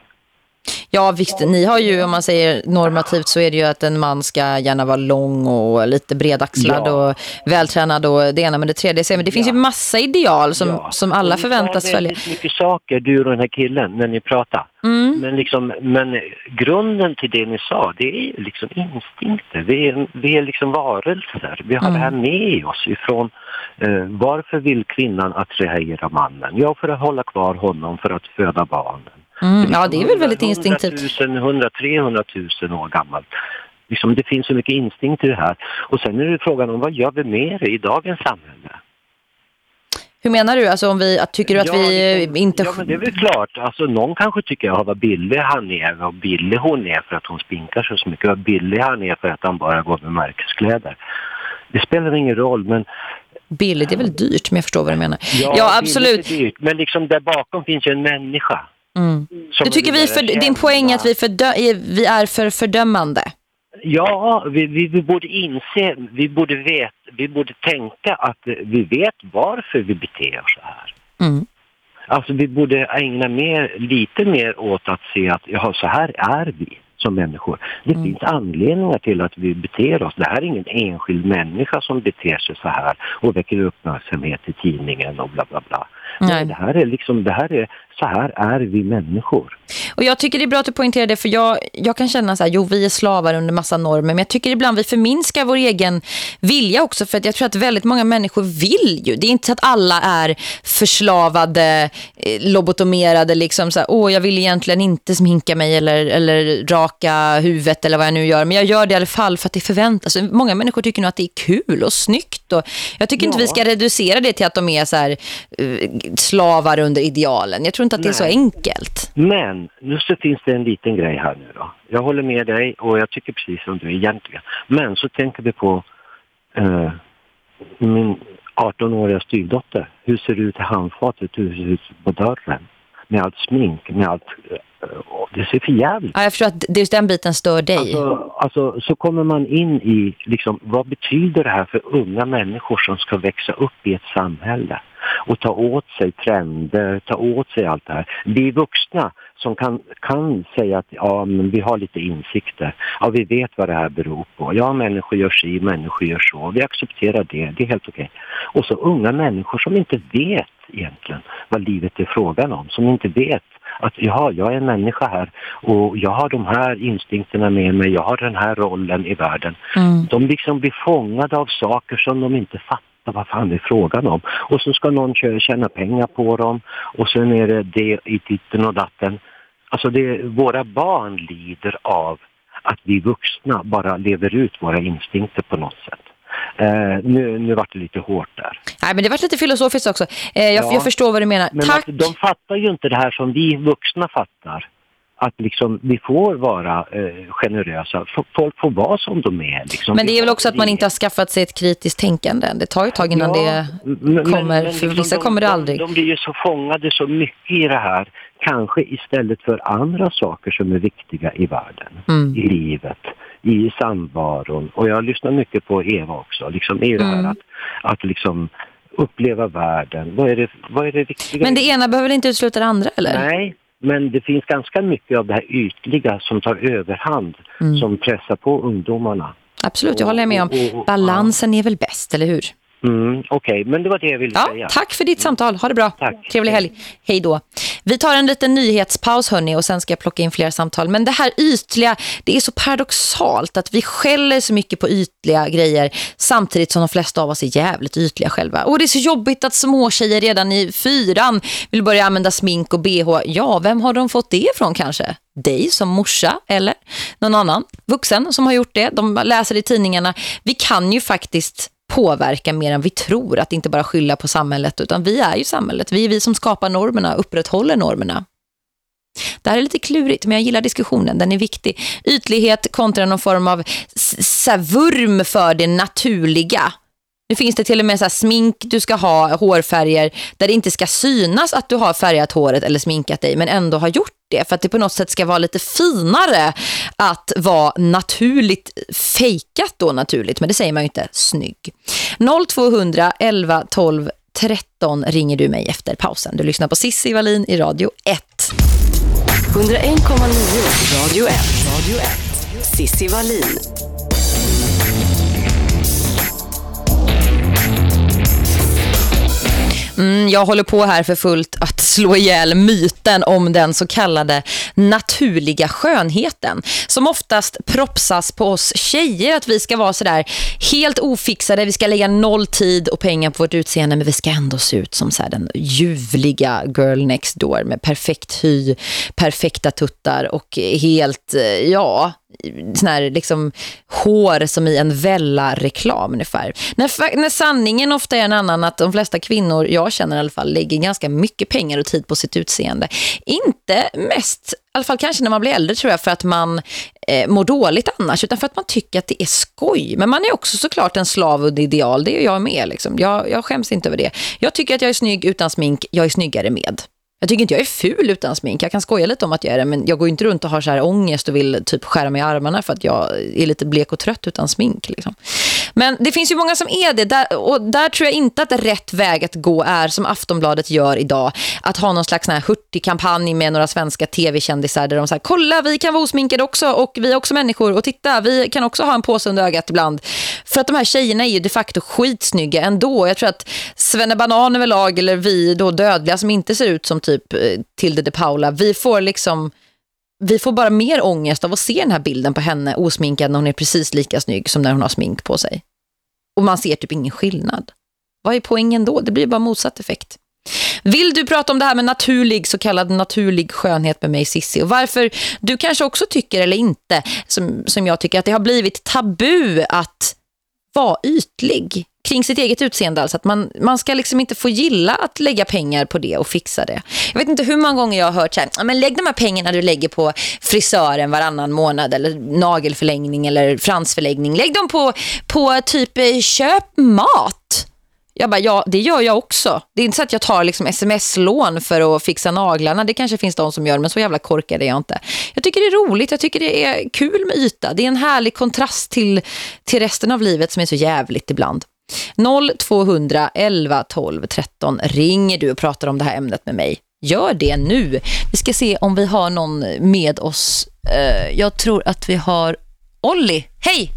Ja visst, ni har ju, om man säger normativt så är det ju att en man ska gärna vara lång och lite bredaxlad Ja. och vältränad och det ena med det tredje. Men det finns ju massa ideal som, Ja. som alla förväntas följa. väldigt mycket saker, du och den här killen, när ni pratar. Mm. Men, liksom, men grunden till det ni sa, det är liksom instinkter. Vi är, vi är liksom varelser. Vi har Mm. det här med oss ifrån eh, varför vill kvinnan attrahera mannen? Ja, för att hålla kvar honom, för att föda barnen. Mm. Ja, det är väl väldigt instinktivt. 100 000, 100 300 000 år gammalt. Liksom, det finns så mycket instinkt i det här. Och sen är det frågan om vad gör vi med det i dagens samhälle? Hur menar du? Alltså om vi, att, tycker du att Ja, vi liksom, inte... Ja, men det är väl klart. Alltså, någon kanske tycker jag vad billig han är, vad billig hon är för att hon spinkar så mycket, vad billig han är för att han bara går med märkeskläder. Det spelar ingen roll, men... Billigt är väl dyrt, men jag förstår vad du menar. Ja, billigt absolut. dyrt, men liksom där bakom finns ju en människa. Mm. Du tycker vi för, din poäng är att vi, fördö, är- vi är för fördömande? Ja, vi, vi, vi borde inse, vi borde veta, vi borde tänka att vi vet varför vi beter oss så här. Mm. Alltså vi borde ägna mer, lite mer åt att se att ja, så här är vi som människor. Det Mm. finns anledningar till att vi beter oss. Det här är ingen enskild människa som beter sig så här och väcker uppmärksamhet i tidningen och bla bla bla. Nej. Det här är liksom, det här är, så här är vi människor. Och jag tycker det är bra att du poängterar det för jag, jag kan känna så här, jo vi är slavar under massa normer men jag tycker ibland vi förminskar vår egen vilja också för att jag tror att väldigt många människor vill ju. Det är inte så att alla är förslavade, eh, lobotomerade liksom så här, åh jag vill egentligen inte sminka mig eller, eller raka huvudet eller vad jag nu gör men jag gör det i alla fall för att det förväntas. Alltså, många människor tycker nog att det är kul och snyggt och jag tycker inte Ja. vi ska reducera det till att de är så här, eh, slavar under idealen. Jag tror inte att det är så Nej. enkelt. Men nu så finns det en liten grej här nu då. Jag håller med dig och jag tycker precis som du egentligen. Men så tänker vi på eh, min 18-åriga styvdotter. Hur ser det ut i handfatet? Hur ser det ut på dörren? Med allt smink, med allt... eh, det ser för jävligt Ja, jag förstår att det- just den biten stör dig. Alltså, alltså, så kommer man in i liksom, vad betyder det här för unga människor som ska växa upp i ett samhälle och ta åt sig trender, ta åt sig allt det här. Vi vuxna som kan, kan säga att ja, men vi har lite insikter, ja, vi vet vad det här beror på. Ja, människor gör si, människor gör så. Vi accepterar det, det är helt okej. Och så unga människor som inte vet egentligen vad livet är frågan om, som inte vet att ja, jag är en människa här och jag har de här instinkterna med mig, jag har den här rollen i världen. Mm. De liksom blir fångade av saker som de inte fattar vad fan det är frågan om. Och så ska någon tjäna pengar på dem och sen är det det i titten och datten. Alltså det, våra barn lider av att vi vuxna bara lever ut våra instinkter på något sätt. Eh, nu, nu vart det lite hårt där. Nej, men det var lite filosofiskt också. Eh, jag, Ja. jag förstår vad du menar. Men Tack. de fattar ju inte det här som vi vuxna fattar. Att liksom, vi får vara eh, generösa. Folk får vara som de är. Liksom. Men det är väl också att man inte har skaffat sig ett kritiskt tänkande. Det tar ju ett tag innan Ja, det men- kommer. men för liksom vissa de, kommer det de- aldrig. De, blir ju så fångade så mycket i det här. Kanske istället för andra saker som är viktiga i världen. Mm. I livet. I samvaron. Och jag lyssnar mycket på Eva också. Liksom i det här Mm. att, att liksom uppleva världen. Vad är det, vad är det viktiga? Men det ena behöver inte utesluta det andra, eller? Nej, men det finns ganska mycket av det här ytliga som tar överhand. Mm. Som pressar på ungdomarna. Absolut, jag håller med om. Balansen är väl bäst, eller hur? Mm, Okej, men det var det jag ville Ja, säga. tack för ditt samtal. Ha det bra. Tack. Trevlig helg. Hej då. Vi tar en liten nyhetspaus hörni och sen ska jag plocka in fler samtal. Men det här ytliga, det är så paradoxalt att vi skäller så mycket på ytliga grejer samtidigt som de flesta av oss är jävligt ytliga själva. Och det är så jobbigt att små tjejer redan i fyran vill börja använda smink och bh. Ja, vem har de fått det ifrån kanske? Dig som morsa eller någon annan vuxen som har gjort det. De läser i tidningarna. Vi kan ju faktiskt påverka mer än vi tror. Att inte bara skylla på samhället utan vi är ju samhället. Vi är vi som skapar normerna, upprätthåller normerna. Det här är lite klurigt men jag gillar diskussionen, den är viktig. Ytlighet kontra någon form av vurm för det naturliga. Nu finns det till och med så här smink du ska ha, hårfärger där det inte ska synas att du har färgat håret eller sminkat dig men ändå har gjort det för att det på något sätt ska vara lite finare att vara naturligt fejkat då naturligt men det säger man ju inte snygg. 0200 11 12 13 ringer du mig efter pausen. Du lyssnar på Sissi Wallin i Radio 1. 101,9 Radio 1. Radio 1. Sissi Wallin. Mm, jag håller på här för fullt att slå ihjäl myten om den så kallade naturliga skönheten som oftast propsas på oss tjejer att vi ska vara sådär helt ofixade, vi ska lägga noll tid och pengar på vårt utseende men vi ska ändå se ut som så här den ljuvliga girl next door med perfekt hy, perfekta tuttar och helt, eh, ja sån här liksom hår som i en välla-reklam ungefär. När, när sanningen ofta är en annan att de flesta kvinnor, jag känner i alla fall, lägger ganska mycket pengar och tid på sitt utseende. Inte mest, i alla fall kanske när man blir äldre tror jag, för att man eh, mår dåligt annars, utan för att man tycker att det är skoj. Men man är också såklart en slav och ideal, det är jag med. Liksom. Jag, jag skäms inte över det. Jag tycker att jag är snygg utan smink, jag är snyggare med. Jag tycker inte jag är ful utan smink. Jag kan skoja lite om att jag är det, men jag går inte runt och har så här ångest och vill typ skära mig i armarna för att jag är lite blek och trött utan smink. Liksom. Men det finns ju många som är det där, och där tror jag inte att rätt väg att gå är som Aftonbladet gör idag. Att ha någon slags hurtig kampanj med några svenska tv-kändisar där de säger kolla vi kan vara osminkade också och vi är också människor och titta vi kan också ha en påse under ögat ibland. För att de här tjejerna är ju de facto skitsnygga ändå. Jag tror att Svenne Banan överlag eller vi då dödliga som inte ser ut som typ typ eh, Tilde de Paula, vi får liksom vi får bara mer ångest av att se den här bilden på henne osminkad när hon är precis lika snygg som när hon har smink på sig. Och man ser typ ingen skillnad. Vad är poängen då? Det blir bara motsatt effekt. Vill du prata om det här med naturlig, så kallad naturlig skönhet med mig Sissi och varför du kanske också tycker eller inte som, som jag tycker att det har blivit tabu att vara ytlig kring sitt eget utseende. Alltså att man, man ska liksom inte få gilla att lägga pengar på det och fixa det. Jag vet inte hur många gånger jag har hört så här, men lägg de här pengarna du lägger på frisören varannan månad eller nagelförlängning eller fransförlängning. Lägg dem på, på typ eh, köp mat. Jag bara, ja, det gör jag också. Det är inte så att jag tar liksom sms-lån för att fixa naglarna. Det kanske finns de som gör, men så jävla korkad är jag inte. Jag tycker det är roligt, jag tycker det är kul med yta. Det är en härlig kontrast till, till resten av livet som är så jävligt ibland. 0200 11 12 13 ringer du och pratar om det här ämnet med mig. Gör det nu. Vi ska se om vi har någon med oss. Eh, jag tror att vi har Olli. Hej!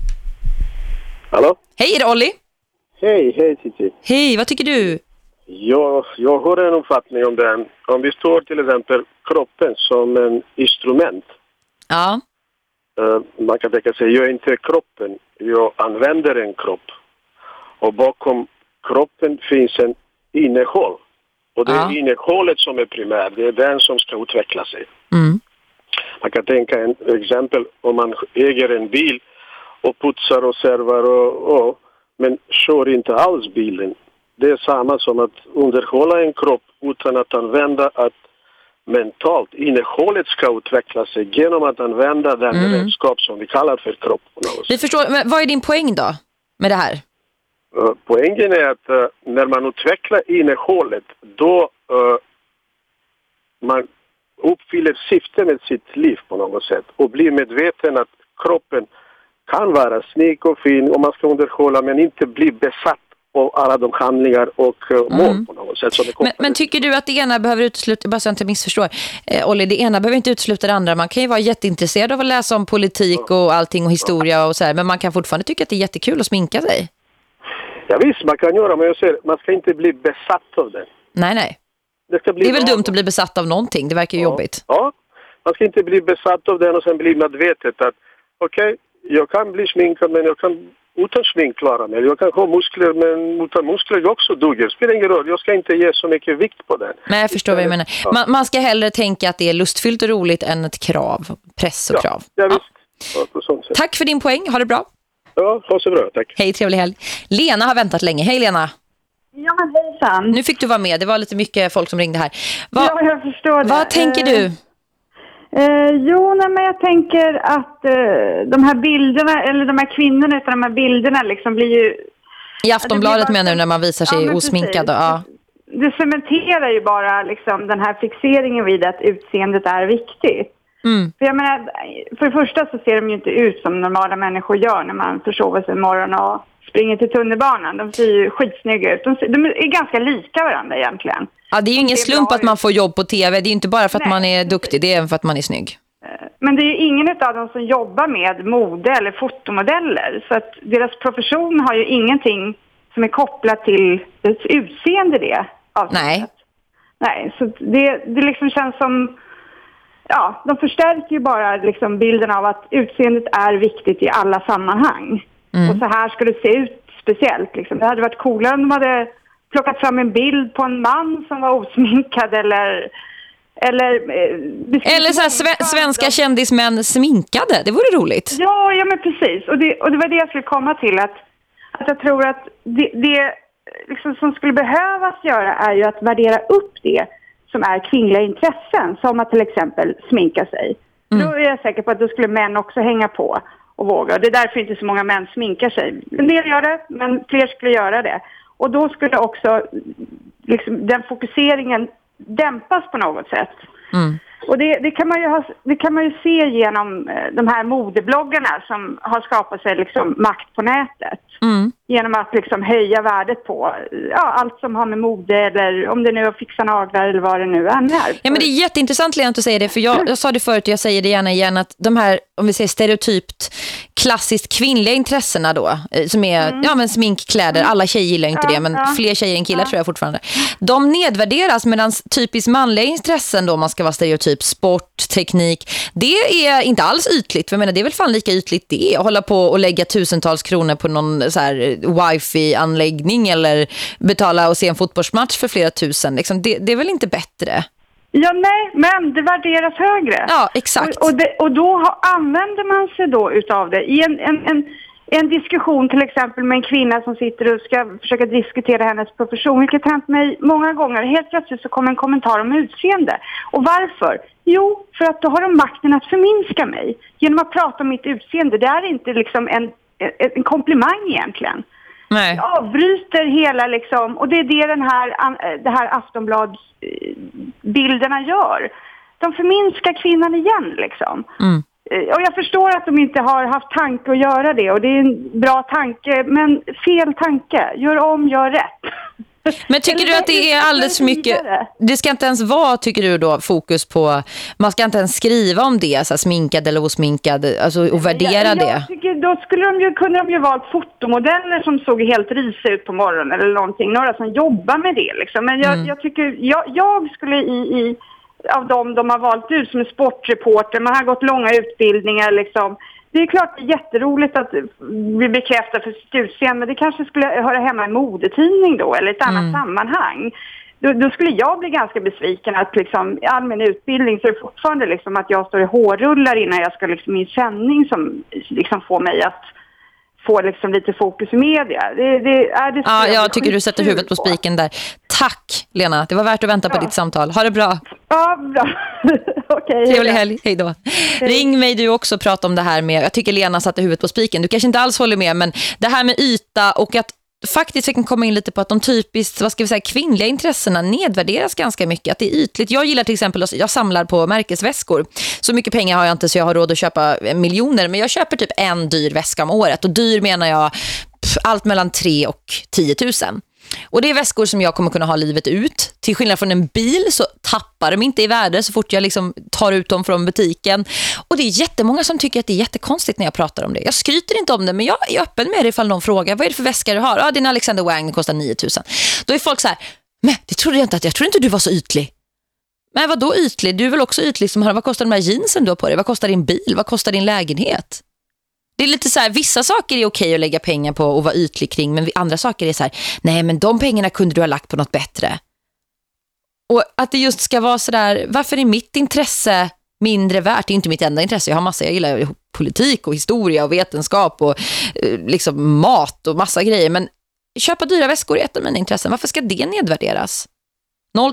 Hallå? Hej, är det Olli? Hej, hej Cici. Hej, vad tycker du? Jag, jag har en uppfattning om den. Om vi står till exempel kroppen som en instrument. Ja. Uh, man kan tänka sig, jag är inte kroppen, jag använder en kropp. Och bakom kroppen finns en innehåll. Och det är Ja. innehållet som är primärt, det är den som ska utveckla sig. Mm. Man kan tänka en exempel om man äger en bil och putsar och servar och, och men kör inte alls bilen. Det är samma som att underhålla en kropp utan att använda att mentalt innehållet ska utveckla sig genom att använda den Mm. redskap som vi kallar för kropp. Vi förstår, men vad är din poäng då med det här? Uh, poängen är att uh, när man utvecklar innehållet då uh, man uppfyller syftet med sitt liv på något sätt och blir medveten att kroppen kan vara snygg och fin och man ska underhålla men inte bli besatt av alla de handlingar och uh, mål på något sätt. Är Mm. Men, men tycker du att det ena behöver utesluta, bara så jag inte missförstår, eh, Olli, det ena behöver inte utesluta det andra. Man kan ju vara jätteintresserad av att läsa om politik och allting och historia och så här, men man kan fortfarande tycka att det är jättekul att sminka sig. Ja, visst, man kan göra men jag säger man ska inte bli besatt av det. Nej, nej. Det, ska bli Det är väl dumt att bli besatt av någonting, det verkar ju jobbigt. Ja, man ska inte bli besatt av den och sen bli medvetet att okej, jag kan bli sminkad men jag kan utan smink klara mig. Jag kan ha muskler men utan muskler jag också duger. Spelar ingen roll, jag ska inte ge så mycket vikt på den. Men jag förstår vad jag menar. Ja. Man, man ska hellre tänka att det är lustfyllt och roligt än ett krav, press och krav. Ja, visst. Ja, sätt. Tack för din poäng, ha det bra. Ja, ha så bra, tack. Hej, trevlig helg. Lena har väntat länge. Hej Lena. Ja, men hejsan. Nu fick du vara med, det var lite mycket folk som ringde här. Vad, Ja, jag förstår det. vad tänker Eh, du? Eh, jo, nej, men jag tänker att eh, de här bilderna, eller de här kvinnorna utan de här bilderna liksom blir ju... I Aftonbladet menar du när man visar sig Ja, osminkad? och-. Ja. Det cementerar ju bara liksom den här fixeringen vid att utseendet är viktigt. Mm. För jag menar, för det första så ser de ju inte ut som normala människor gör när man försover sig imorgon och springer till tunnelbanan. De ser ju skitsnygga ut. De, ser, de är ganska lika varandra egentligen. Ja, det är ju ingen slump att man får jobb på tv. Det är inte bara för att man är duktig, det är även för att man är snygg. Men det är ju ingen av dem som jobbar med mode eller fotomodeller. Så att deras profession har ju ingenting som är kopplat till dess utseende det. Nej. Nej, så det, det liksom känns som... Ja, de förstärker ju bara liksom bilden av att utseendet är viktigt i alla sammanhang. Och så här ska det se ut speciellt. Liksom. Det hade varit coolare om de hade plockat fram en bild på en man som var osminkad eller... Eller, eh, Eller så här, sve- svenska kändismän sminkade, det vore roligt. Ja, ja men precis. Och det, och det var det jag skulle komma till. Att, att jag tror att det, det liksom, som skulle behövas göra är ju att värdera upp det som är kvinnliga intressen. Som att till exempel sminka sig. Då är jag säker på att då skulle män också hänga på och våga. Och det är därför inte så många män sminkar sig. En del gör det, men fler skulle göra det. Och då skulle också liksom, den fokuseringen dämpas på något sätt. Mm. Och det, det, kan man ju ha, det kan man ju se genom eh, de här modebloggarna som har skapat sig liksom makt på nätet. Mm. Genom att liksom höja värdet på ja, allt som har med mode eller om det nu är att fixa naglar eller vad det nu än är. Ja, men det är jätteintressant Lena att du säger det. För jag, jag sa det förut och jag säger det gärna igen att de här, om vi säger stereotypt klassiskt kvinnliga intressena då, eh, som är ja, men sminkkläder, alla tjejer gillar inte Ja, det, men ja. fler tjejer än killar tror jag fortfarande. De nedvärderas medan typiskt manliga intressen då, man ska vara stereotyp, sport, teknik, det är inte alls ytligt. För jag menar, det är väl fan lika ytligt det, att hålla på och lägga tusentals kronor på någon så här eh, wifi-anläggning eller betala och se en fotbollsmatch för flera tusen. Liksom, det, det är väl inte bättre? Ja, nej, men det värderas högre. Ja, exakt. Och, och, det, och då använder man sig då utav det i en, en, en, en diskussion till exempel med en kvinna som sitter och ska försöka diskutera hennes profession, vilket hänt mig många gånger. Helt plötsligt så kommer en kommentar om utseende. Och varför? Jo, för att då har de makten att förminska mig genom att prata om mitt utseende. Det är inte liksom en, en, komplimang egentligen. Nej. avbryter hela liksom, och det är det den här, eh, det här Aftonbladsbilderna gör. De förminskar kvinnan igen liksom. Mm. Eh, Och jag förstår att de inte har haft tanke att göra det och det är en bra tanke, men fel tanke. Gör om, gör rätt. <laughs> Men tycker du att det är alldeles för mycket det ska inte ens vara, tycker du då, fokus på man ska inte ens skriva om det, så sminkad eller osminkad alltså, och värdera jag, det tycker då skulle de ju, kunde de ju valt fotomodeller som såg helt risiga ut på morgonen eller någonting. Några som jobbar med det liksom. Men jag, Mm. jag tycker, jag, jag skulle i, i, av dem de har valt ut som är sportreporter, man har gått långa utbildningar liksom. Det är klart det är jätteroligt att bli bekräftad för sitt utseende, men det kanske skulle höra hemma i en modetidning då, eller ett annat Mm. sammanhang. Då, då skulle jag bli ganska besviken att liksom, i allmän utbildning så är det fortfarande liksom att jag står i hårrullar innan jag ska liksom i en sändning som liksom får mig att få liksom lite fokus i media. Det, det, är det Ja, jag tycker du sätter huvudet på spiken där. Tack, Lena. Det var värt att vänta på Ja. ditt samtal. Ha det bra. Ja, bra. <laughs> Okej. Trevlig helg. Hej då. Ring mig du också och prata om det här med, jag tycker Lena satte huvudet på spiken. Du kanske inte alls håller med, men det här med yta och att faktiskt vi kan komma in lite på att de typiskt, vad ska vi säga, kvinnliga intressena nedvärderas ganska mycket. Att det är ytligt. Jag gillar till exempel, jag samlar på märkesväskor. Så mycket pengar har jag inte så jag har råd att köpa eh, miljoner. Men jag köper typ en dyr väska om året. Och dyr menar jag pff, allt mellan 3 och 10 000. Och det är väskor som jag kommer kunna ha livet ut. Till skillnad från en bil så tappar de inte i värde så fort jag liksom tar ut dem från butiken. Och det är jättemånga som tycker att det är jättekonstigt när jag pratar om det. Jag skryter inte om det men jag är öppen med det ifall någon frågar. Vad är det för väska du har? Ja, ah, din Alexander Wang, den kostar 9000. Då är folk så här, men det trodde jag inte att jag trodde inte du var så ytlig. Men vad då ytlig? Du är väl också ytlig som har, vad kostar de här jeansen du har på dig? Vad kostar din bil? Vad kostar din lägenhet? Det är lite så här, vissa saker är okej att lägga pengar på och vara ytlig kring, men andra saker är så här, nej men de pengarna kunde du ha lagt på något bättre. Och att det just ska vara så där, varför är mitt intresse mindre värt? Det är inte mitt enda intresse, jag har massa, jag gillar politik och historia och vetenskap och eh, liksom mat och massa grejer, men köpa dyra väskor är ett av mina intressen. Varför ska det nedvärderas?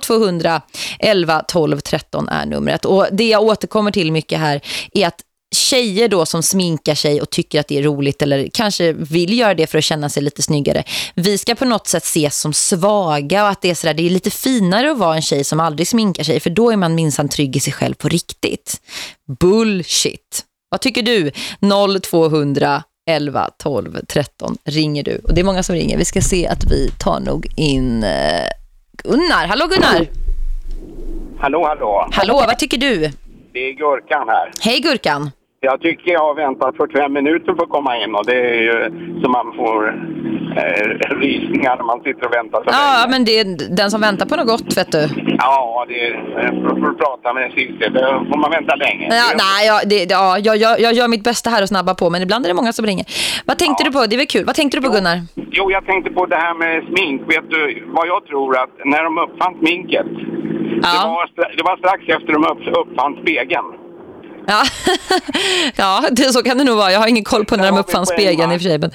0200 11 12 13 är numret. Och det jag återkommer till mycket här är att tjejer då som sminkar sig och tycker att det är roligt eller kanske vill göra det för att känna sig lite snyggare. Vi ska på något sätt ses som svaga och att det är sådär, det är lite finare att vara en tjej som aldrig sminkar sig för då är man minsann trygg i sig själv på riktigt. Bullshit. Vad tycker du? 0200 11 12 13 ringer du. Och det är många som ringer. Vi ska se att vi tar nog in eh, Gunnar. Hallå Gunnar. Hallå, hallå. Hallå, vad tycker du? Det är Gurkan här. Hej Gurkan. Jag tycker jag har väntat 45 minuter för att komma in och det är ju så man får eh, rysningar när man sitter och väntar så Ja, länge. men det är den som väntar på något gott, vet du. Ja, det är, eh, för, för att prata med siste, då får man vänta länge. Ja, nej, ja, det, det- ja, jag, jag, jag gör mitt bästa här och snabba på, men ibland är det många som ringer. Vad tänkte du på? Det är väl kul. Vad tänkte du på, Gunnar? Jo, jag tänkte på det här med smink. Vet du vad jag tror att när de uppfann sminket, det, var, det var strax efter de upp, uppfann spegeln. Ja, <laughs> ja det, så kan det nog vara. Jag har ingen koll på när de uppfann spegeln i och för sig. Men...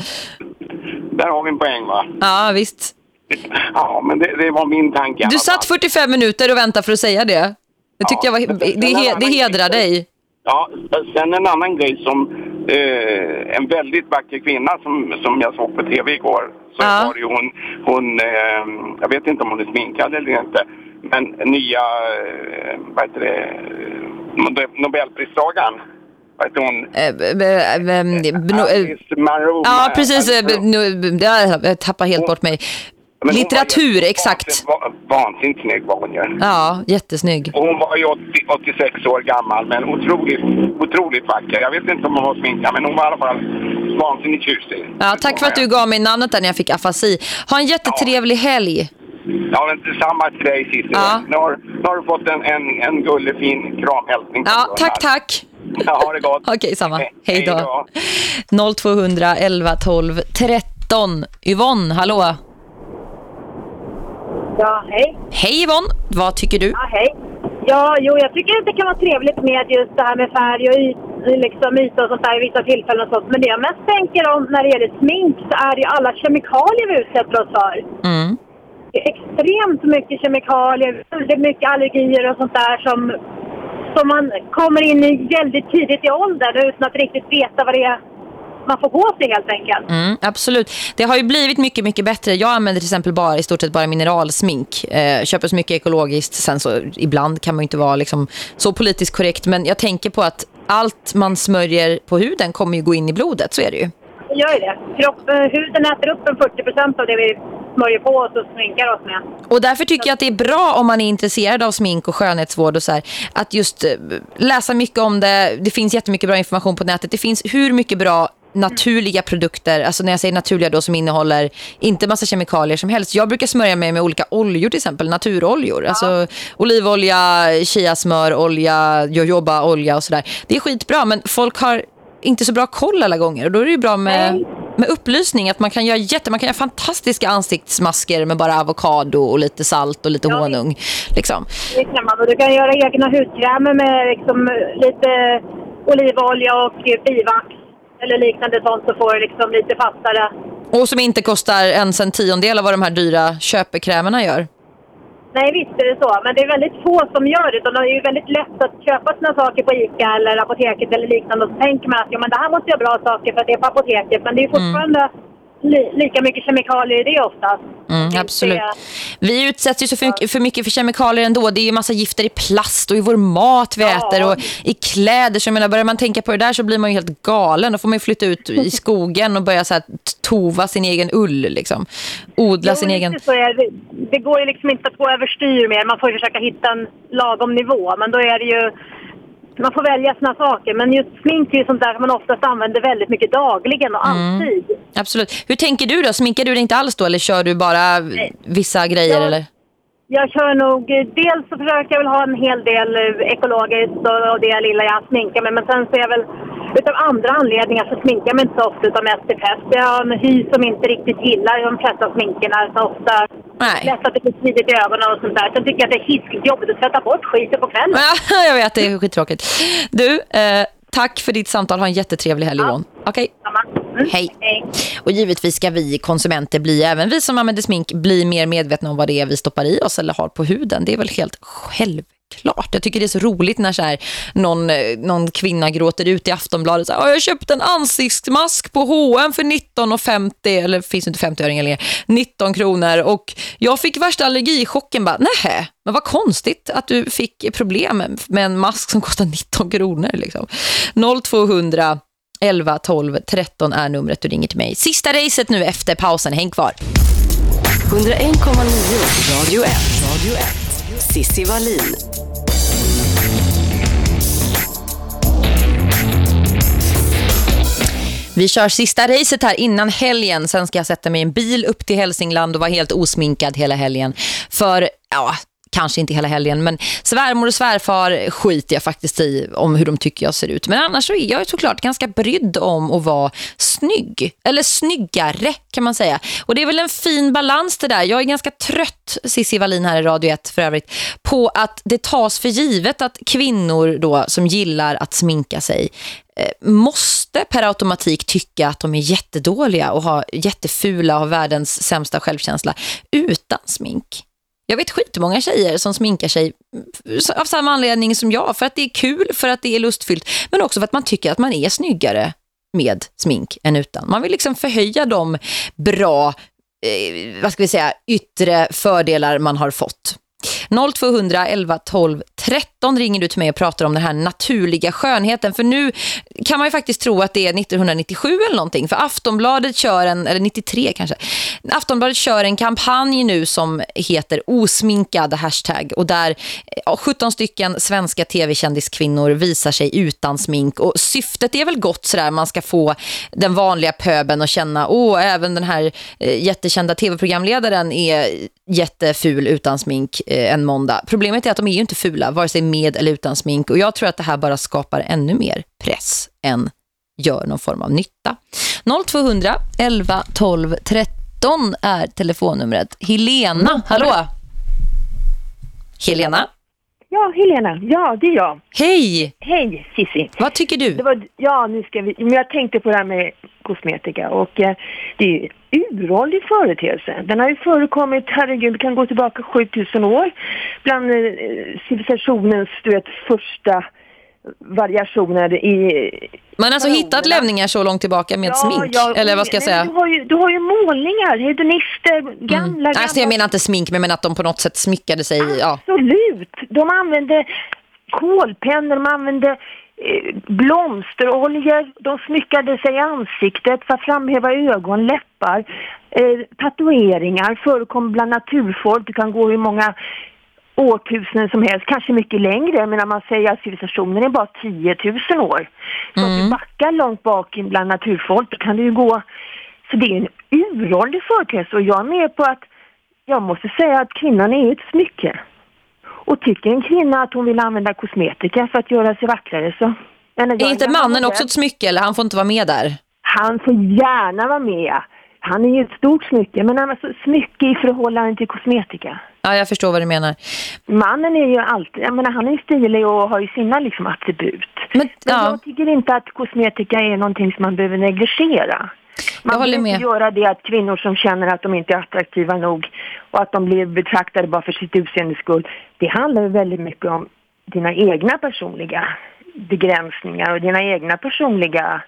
Där har vi en poäng va? Ja, visst. Ja, men det, det var min tanke. Du satt 45 minuter och väntade för att säga det. Det tyckte jag var, det, he- det hedrar dig. Ja, sen en annan grej som eh, en väldigt vacker kvinna som, som jag såg på tv igår. Så var det ju hon, hon eh, jag vet inte om hon är sminkad eller inte. Men nya, eh, vad heter det, Nobelpristagaren, vad heter hon? Alice Munro. Ja, precis. eh, Jag tappar helt bort mig. Men Litteratur, exakt. Vansinnigt snygg var hon ju. Ja, jättesnygg. Och hon var ju 80, 86 år gammal, men otroligt, otroligt vacker. Jag vet inte om hon var sminkad, men hon var i alla fall vansinnigt tjusig. Ja, tack för att du gav mig namnet där när jag fick afasi. Ha en jättetrevlig helg. Ja, men detsamma till dig Cissi. Ja. Nu, har, nu har du fått en, en, en gullig fin kramhälsning. Ja, tack, tack. Ja, ha det gott. <laughs> Okej, samma. Hej hej då. 0200 11 12 13. Yvonne, hallå. Ja, hej. Hej Yvonne, vad tycker du? Ja, hej. Ja, jo, jag tycker att det kan vara trevligt med just det här med färg och y- liksom yta och sånt där i vissa tillfällen och sånt. Men det jag mest tänker om när det gäller smink så är det ju alla kemikalier vi utsätter oss för. Mm. Extremt mycket kemikalier, väldigt mycket allergier och sånt där som, som man kommer in i väldigt tidigt i åldern utan att riktigt veta vad det är man får på sig helt enkelt. Mm, absolut. Det har ju blivit mycket, mycket bättre. Jag använder till exempel bara i stort sett bara mineralsmink. Eh, köper så mycket ekologiskt. Sen så ibland kan man ju inte vara liksom så politiskt korrekt. Men jag tänker på att allt man smörjer på huden kommer ju gå in i blodet. Så är det ju. Det gör det. Kropp, eh, huden äter upp en 40 procent av det vi smörjer på oss och sminkar oss med. Och därför tycker jag att det är bra om man är intresserad av smink och skönhetsvård och så här, att just eh, läsa mycket om det. Det finns jättemycket bra information på nätet. Det finns hur mycket bra naturliga produkter, alltså när jag säger naturliga då som innehåller inte massa kemikalier som helst. Jag brukar smörja mig med olika oljor till exempel, naturoljor. Alltså olivolja, chiasmör, olja, jojobaolja och sådär. Det är skitbra men folk har inte så bra koll alla gånger och då är det ju bra med, med upplysning att man kan göra jätte, man kan göra fantastiska ansiktsmasker med bara avokado och lite salt och lite honung. Liksom. Det kan man. Och du kan göra egna hudkrämer med liksom lite olivolja och bivax eller liknande sånt så får du liksom lite fastare. Och som inte kostar ens en tiondel av vad de här dyra köpekrämerna gör. Nej, visst är det så. Men det är väldigt få som gör det. Det är ju väldigt lätt att köpa sina saker på Ica eller apoteket eller liknande. Och så tänker man att ja, men det här måste vara bra saker för att det är på apoteket. Men det är fortfarande li lika mycket kemikalier i det oftast. Mm, absolut. Vi utsätts ju så för mycket, för mycket för kemikalier ändå. Det är ju massa gifter i plast och i vår mat vi äter och i kläder. Så jag menar, börjar man tänka på det där så blir man ju helt galen. Då får man ju flytta ut i <laughs> skogen och börja så här, tova sin egen ull. Liksom. Odla Jo, sin egen... Det. det går ju liksom inte att gå överstyr mer. Man får ju försöka hitta en lagom nivå. Men då är det ju... Man får välja sina saker. Men just smink är ju sånt där man oftast använder väldigt mycket dagligen och Mm. alltid. Absolut. Hur tänker du då? Sminkar du dig inte alls då? Eller kör du bara vissa grejer? Ja. Eller? Jag kör nog, eh, dels så försöker jag väl ha en hel del eh, ekologiskt och, det lilla jag sminkar mig. Men sen så är jag väl, utav andra anledningar så sminkar jag mig inte så ofta utan mest till fest. Jag har en hy som inte riktigt gillar de flesta sminkerna så ofta. Lätt att det blir slidigt i ögonen och sånt där. Sen tycker jag att det är hiskligt jobbigt att tvätta bort skiten på kvällen. Ja, <laughs> jag vet, det är skittråkigt. Du, eh, tack för ditt samtal. Ha en jättetrevlig helg, Yvonne. Okej. Hej. Och givetvis ska vi konsumenter bli, även vi som använder smink, bli mer medvetna om vad det är vi stoppar i oss eller har på huden. Det är väl helt självklart. Jag tycker det är så roligt när så här, någon, eh, någon kvinna gråter ut i Aftonbladet. Så här, "Åh, jag köpte en ansiktsmask på H&M för 19,50 eller finns inte 50-öringar längre. 19 kronor och jag fick värsta allergichocken. Bara, nej, men vad konstigt att du fick problem med en mask som kostar 19 kronor. Liksom. 0200 11 12 13 är numret du ringer till mig. Sista racet nu efter pausen. Häng kvar. 101,9 Radio 1. Radio 1. Sissi Wallin. Vi kör sista racet här innan helgen. Sen ska jag sätta mig i en bil upp till Hälsingland och vara helt osminkad hela helgen. För, ja, kanske inte hela helgen. Men svärmor och svärfar skiter jag faktiskt i om hur de tycker jag ser ut. Men annars så är jag såklart ganska brydd om att vara snygg. Eller snyggare kan man säga. Och det är väl en fin balans det där. Jag är ganska trött, Cissi Wallin här i Radio 1 för övrigt, på att det tas för givet att kvinnor då som gillar att sminka sig eh, måste per automatik tycka att de är jättedåliga och har jättefula och har världens sämsta självkänsla utan smink. Jag vet skitmånga tjejer som sminkar sig av samma anledning som jag. För att det är kul, för att det är lustfyllt. Men också för att man tycker att man är snyggare med smink än utan. Man vill liksom förhöja de bra, eh, vad ska vi säga, yttre fördelar man har fått. 0200 11 12 13 ringer du till mig och pratar om den här naturliga skönheten. För nu kan man ju faktiskt tro att det är 1997 eller någonting. För Aftonbladet kör en, eller 93 kanske. Aftonbladet kör en kampanj nu som heter osminkad hashtag. Och där eh, 17 stycken svenska tv-kändiskvinnor visar sig utan smink. Och syftet är väl gott sådär. Man ska få den vanliga pöben att känna, åh, även den här eh, jättekända tv-programledaren är jätteful utan smink eh, en måndag. Problemet är att de är ju inte fula, vare sig med eller utan smink. Och jag tror att det här bara skapar ännu mer press än gör någon form av nytta. 0200 11 12 13 är telefonnumret. Helena, hallå? Helena? Ja, Helena. Ja, det är jag. Hej! Hej, Sissi. Vad tycker du? Var, ja, nu ska vi... Men jag tänkte på det här med kosmetika och eh, det är ju uråldrig företeelse. Den har ju förekommit, herregud, kan gå tillbaka 7000 år bland eh, civilisationens, du vet, första variationer i... Man har alltså hittat lämningar så långt tillbaka med ja, smink? Ja, eller vad ska jag säga? Du har, ju, du har ju målningar, hedonister, gamla, mm. gamla... Alltså jag menar inte smink, men att de på något sätt smyckade sig. Ja. Absolut! De använde kolpennor, de använde eh, blomsteroljor, de smyckade sig i ansiktet för att framhäva ögon, läppar. Eh, tatueringar förekom bland naturfolk. Du kan gå hur många årtusenden som helst, kanske mycket längre. Men när man säger att civilisationen är bara 10 000 år. Så mm. att du backar långt bak bland naturfolk, då kan det ju gå... Så det är en uråldrig företeelse och jag är med på att jag måste säga att kvinnan är ett smycke. Och tycker en kvinna att hon vill använda kosmetika för att göra sig vackrare så... Är inte mannen också ett smycke eller han får inte vara med där? Han får gärna vara med. Han är ju ett stort smycke, men alltså smycke i förhållande till kosmetika. Ja, jag förstår vad du menar. Mannen är ju alltid, jag menar han är stilig och har ju sina liksom attribut. Men, men ja. jag tycker inte att kosmetika är någonting som man behöver negligera. Man vill inte göra det att kvinnor som känner att de inte är attraktiva nog och att de blir betraktade bara för sitt utseendes skull. Det handlar väldigt mycket om dina egna personliga begränsningar och dina egna personliga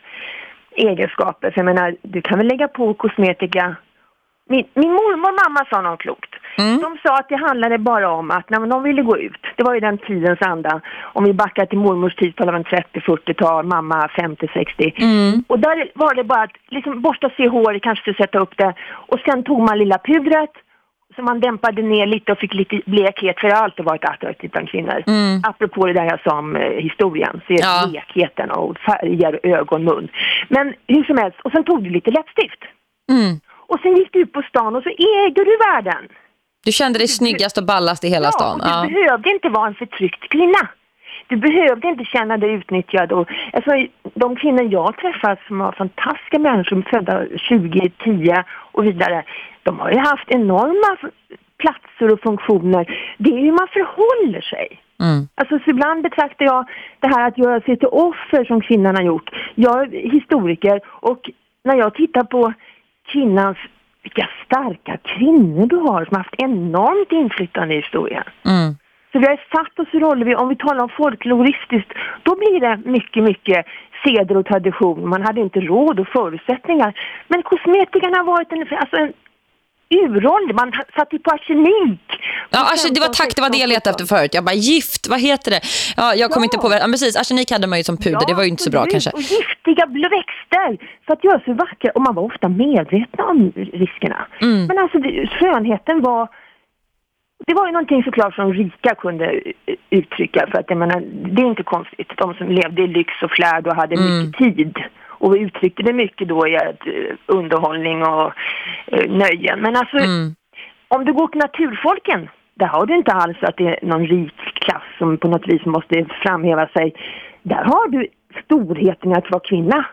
egenskaper. För jag menar, du kan väl lägga på kosmetika. Min, min mormor och mamma sa något klokt. Mm. De sa att det handlade bara om att när de ville gå ut, det var ju den tidens anda, om vi backar till mormors tid, talar om 30-40-tal, mamma 50-60. Mm. Och där var det bara att liksom borsta sig håret, kanske sätta upp det. Och sen tog man lilla pudret, så man dämpade ner lite och fick lite blekhet, för det har alltid varit attraktivt bland kvinnor. Mm. Apropå det där jag sa om eh, historien, så är ja. blekheten och färger, ögon, mun. Men hur som helst, och sen tog du lite läppstift. Mm. Och sen gick du ut på stan och så ägde du världen. Du kände dig snyggast och ballast i hela ja, stan. Ja, du behövde inte vara en förtryckt kvinna. Du behövde inte känna dig utnyttjad. Och, alltså, de kvinnor jag träffat som var fantastiska människor, födda 20, 10 och vidare, de har ju haft enorma platser och funktioner. Det är hur man förhåller sig. Mm. Alltså, så ibland betraktar jag det här att göra sig till offer som kvinnan har gjort. Jag är historiker och när jag tittar på kvinnans vilka starka kvinnor du har som har haft enormt inflytande i historien. Mm. Så vi har satt oss i roller, om vi talar om folkloristiskt, då blir det mycket, mycket seder och tradition. Man hade inte råd och förutsättningar. Men kosmetikan har varit en, alltså en uråldrig. Man satt ju på arsenik. Ja, arsen, det var tack, det var det jag letade efter förut. Jag bara, gift, vad heter det? Ja, jag kom ja. inte på. Ja, precis, arsenik hade man ju som puder, ja, det var ju inte så bra kanske. Och giftiga växter för att göra sig vackra. Och man var ofta medveten om riskerna. Mm. Men alltså, skönheten var... Det var ju någonting såklart som rika kunde uttrycka för att jag menar, det är inte konstigt. De som levde i lyx och flärd och hade mm. mycket tid och uttryckte det mycket då i ett, uh, underhållning och uh, nöjen. Men alltså, mm. om du går till naturfolken, där har du inte alls att det är någon rik klass som på något vis måste framhäva sig. Där har du storheten att vara kvinna.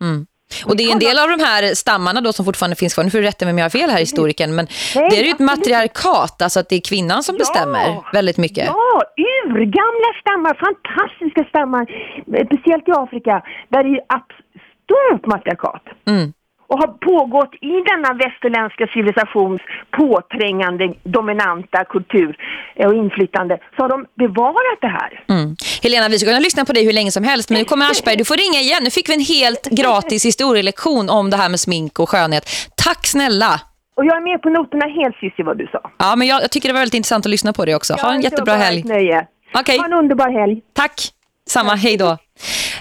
Mm. Och det är en del av de här stammarna då som fortfarande finns kvar. Nu får du rätta mig om jag har fel här historiken. Men Nej, det är ju ett matriarkat, alltså att det är kvinnan som ja, bestämmer väldigt mycket. Ja, urgamla stammar, fantastiska stammar. Speciellt i Afrika, där det är stort matriarkat. Mm. Och har pågått i denna västerländska civilisations påträngande, dominanta kultur och inflytande så har de bevarat det här. Mm. Helena, vi ska kunna lyssna på dig hur länge som helst men nu kommer Aschberg, du får ringa igen. Nu fick vi en helt gratis historielektion om det här med smink och skönhet. Tack snälla! Och jag är med på noterna helt Cissi vad du sa. Ja, men jag, jag, tycker det var väldigt intressant att lyssna på det också. Ha en jättebra helg. Okej. Okay. Ha en underbar helg. Tack. Samma, hej då.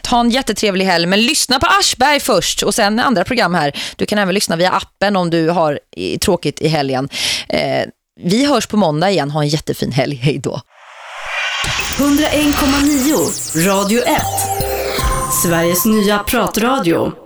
Ta en jättetrevlig helg, men lyssna på Aschberg först och sen andra program här. Du kan även lyssna via appen om du har tråkigt i helgen. Eh, vi hörs på måndag igen. Ha en jättefin helg. Hej då. 101,9 Radio 1 Sveriges nya pratradio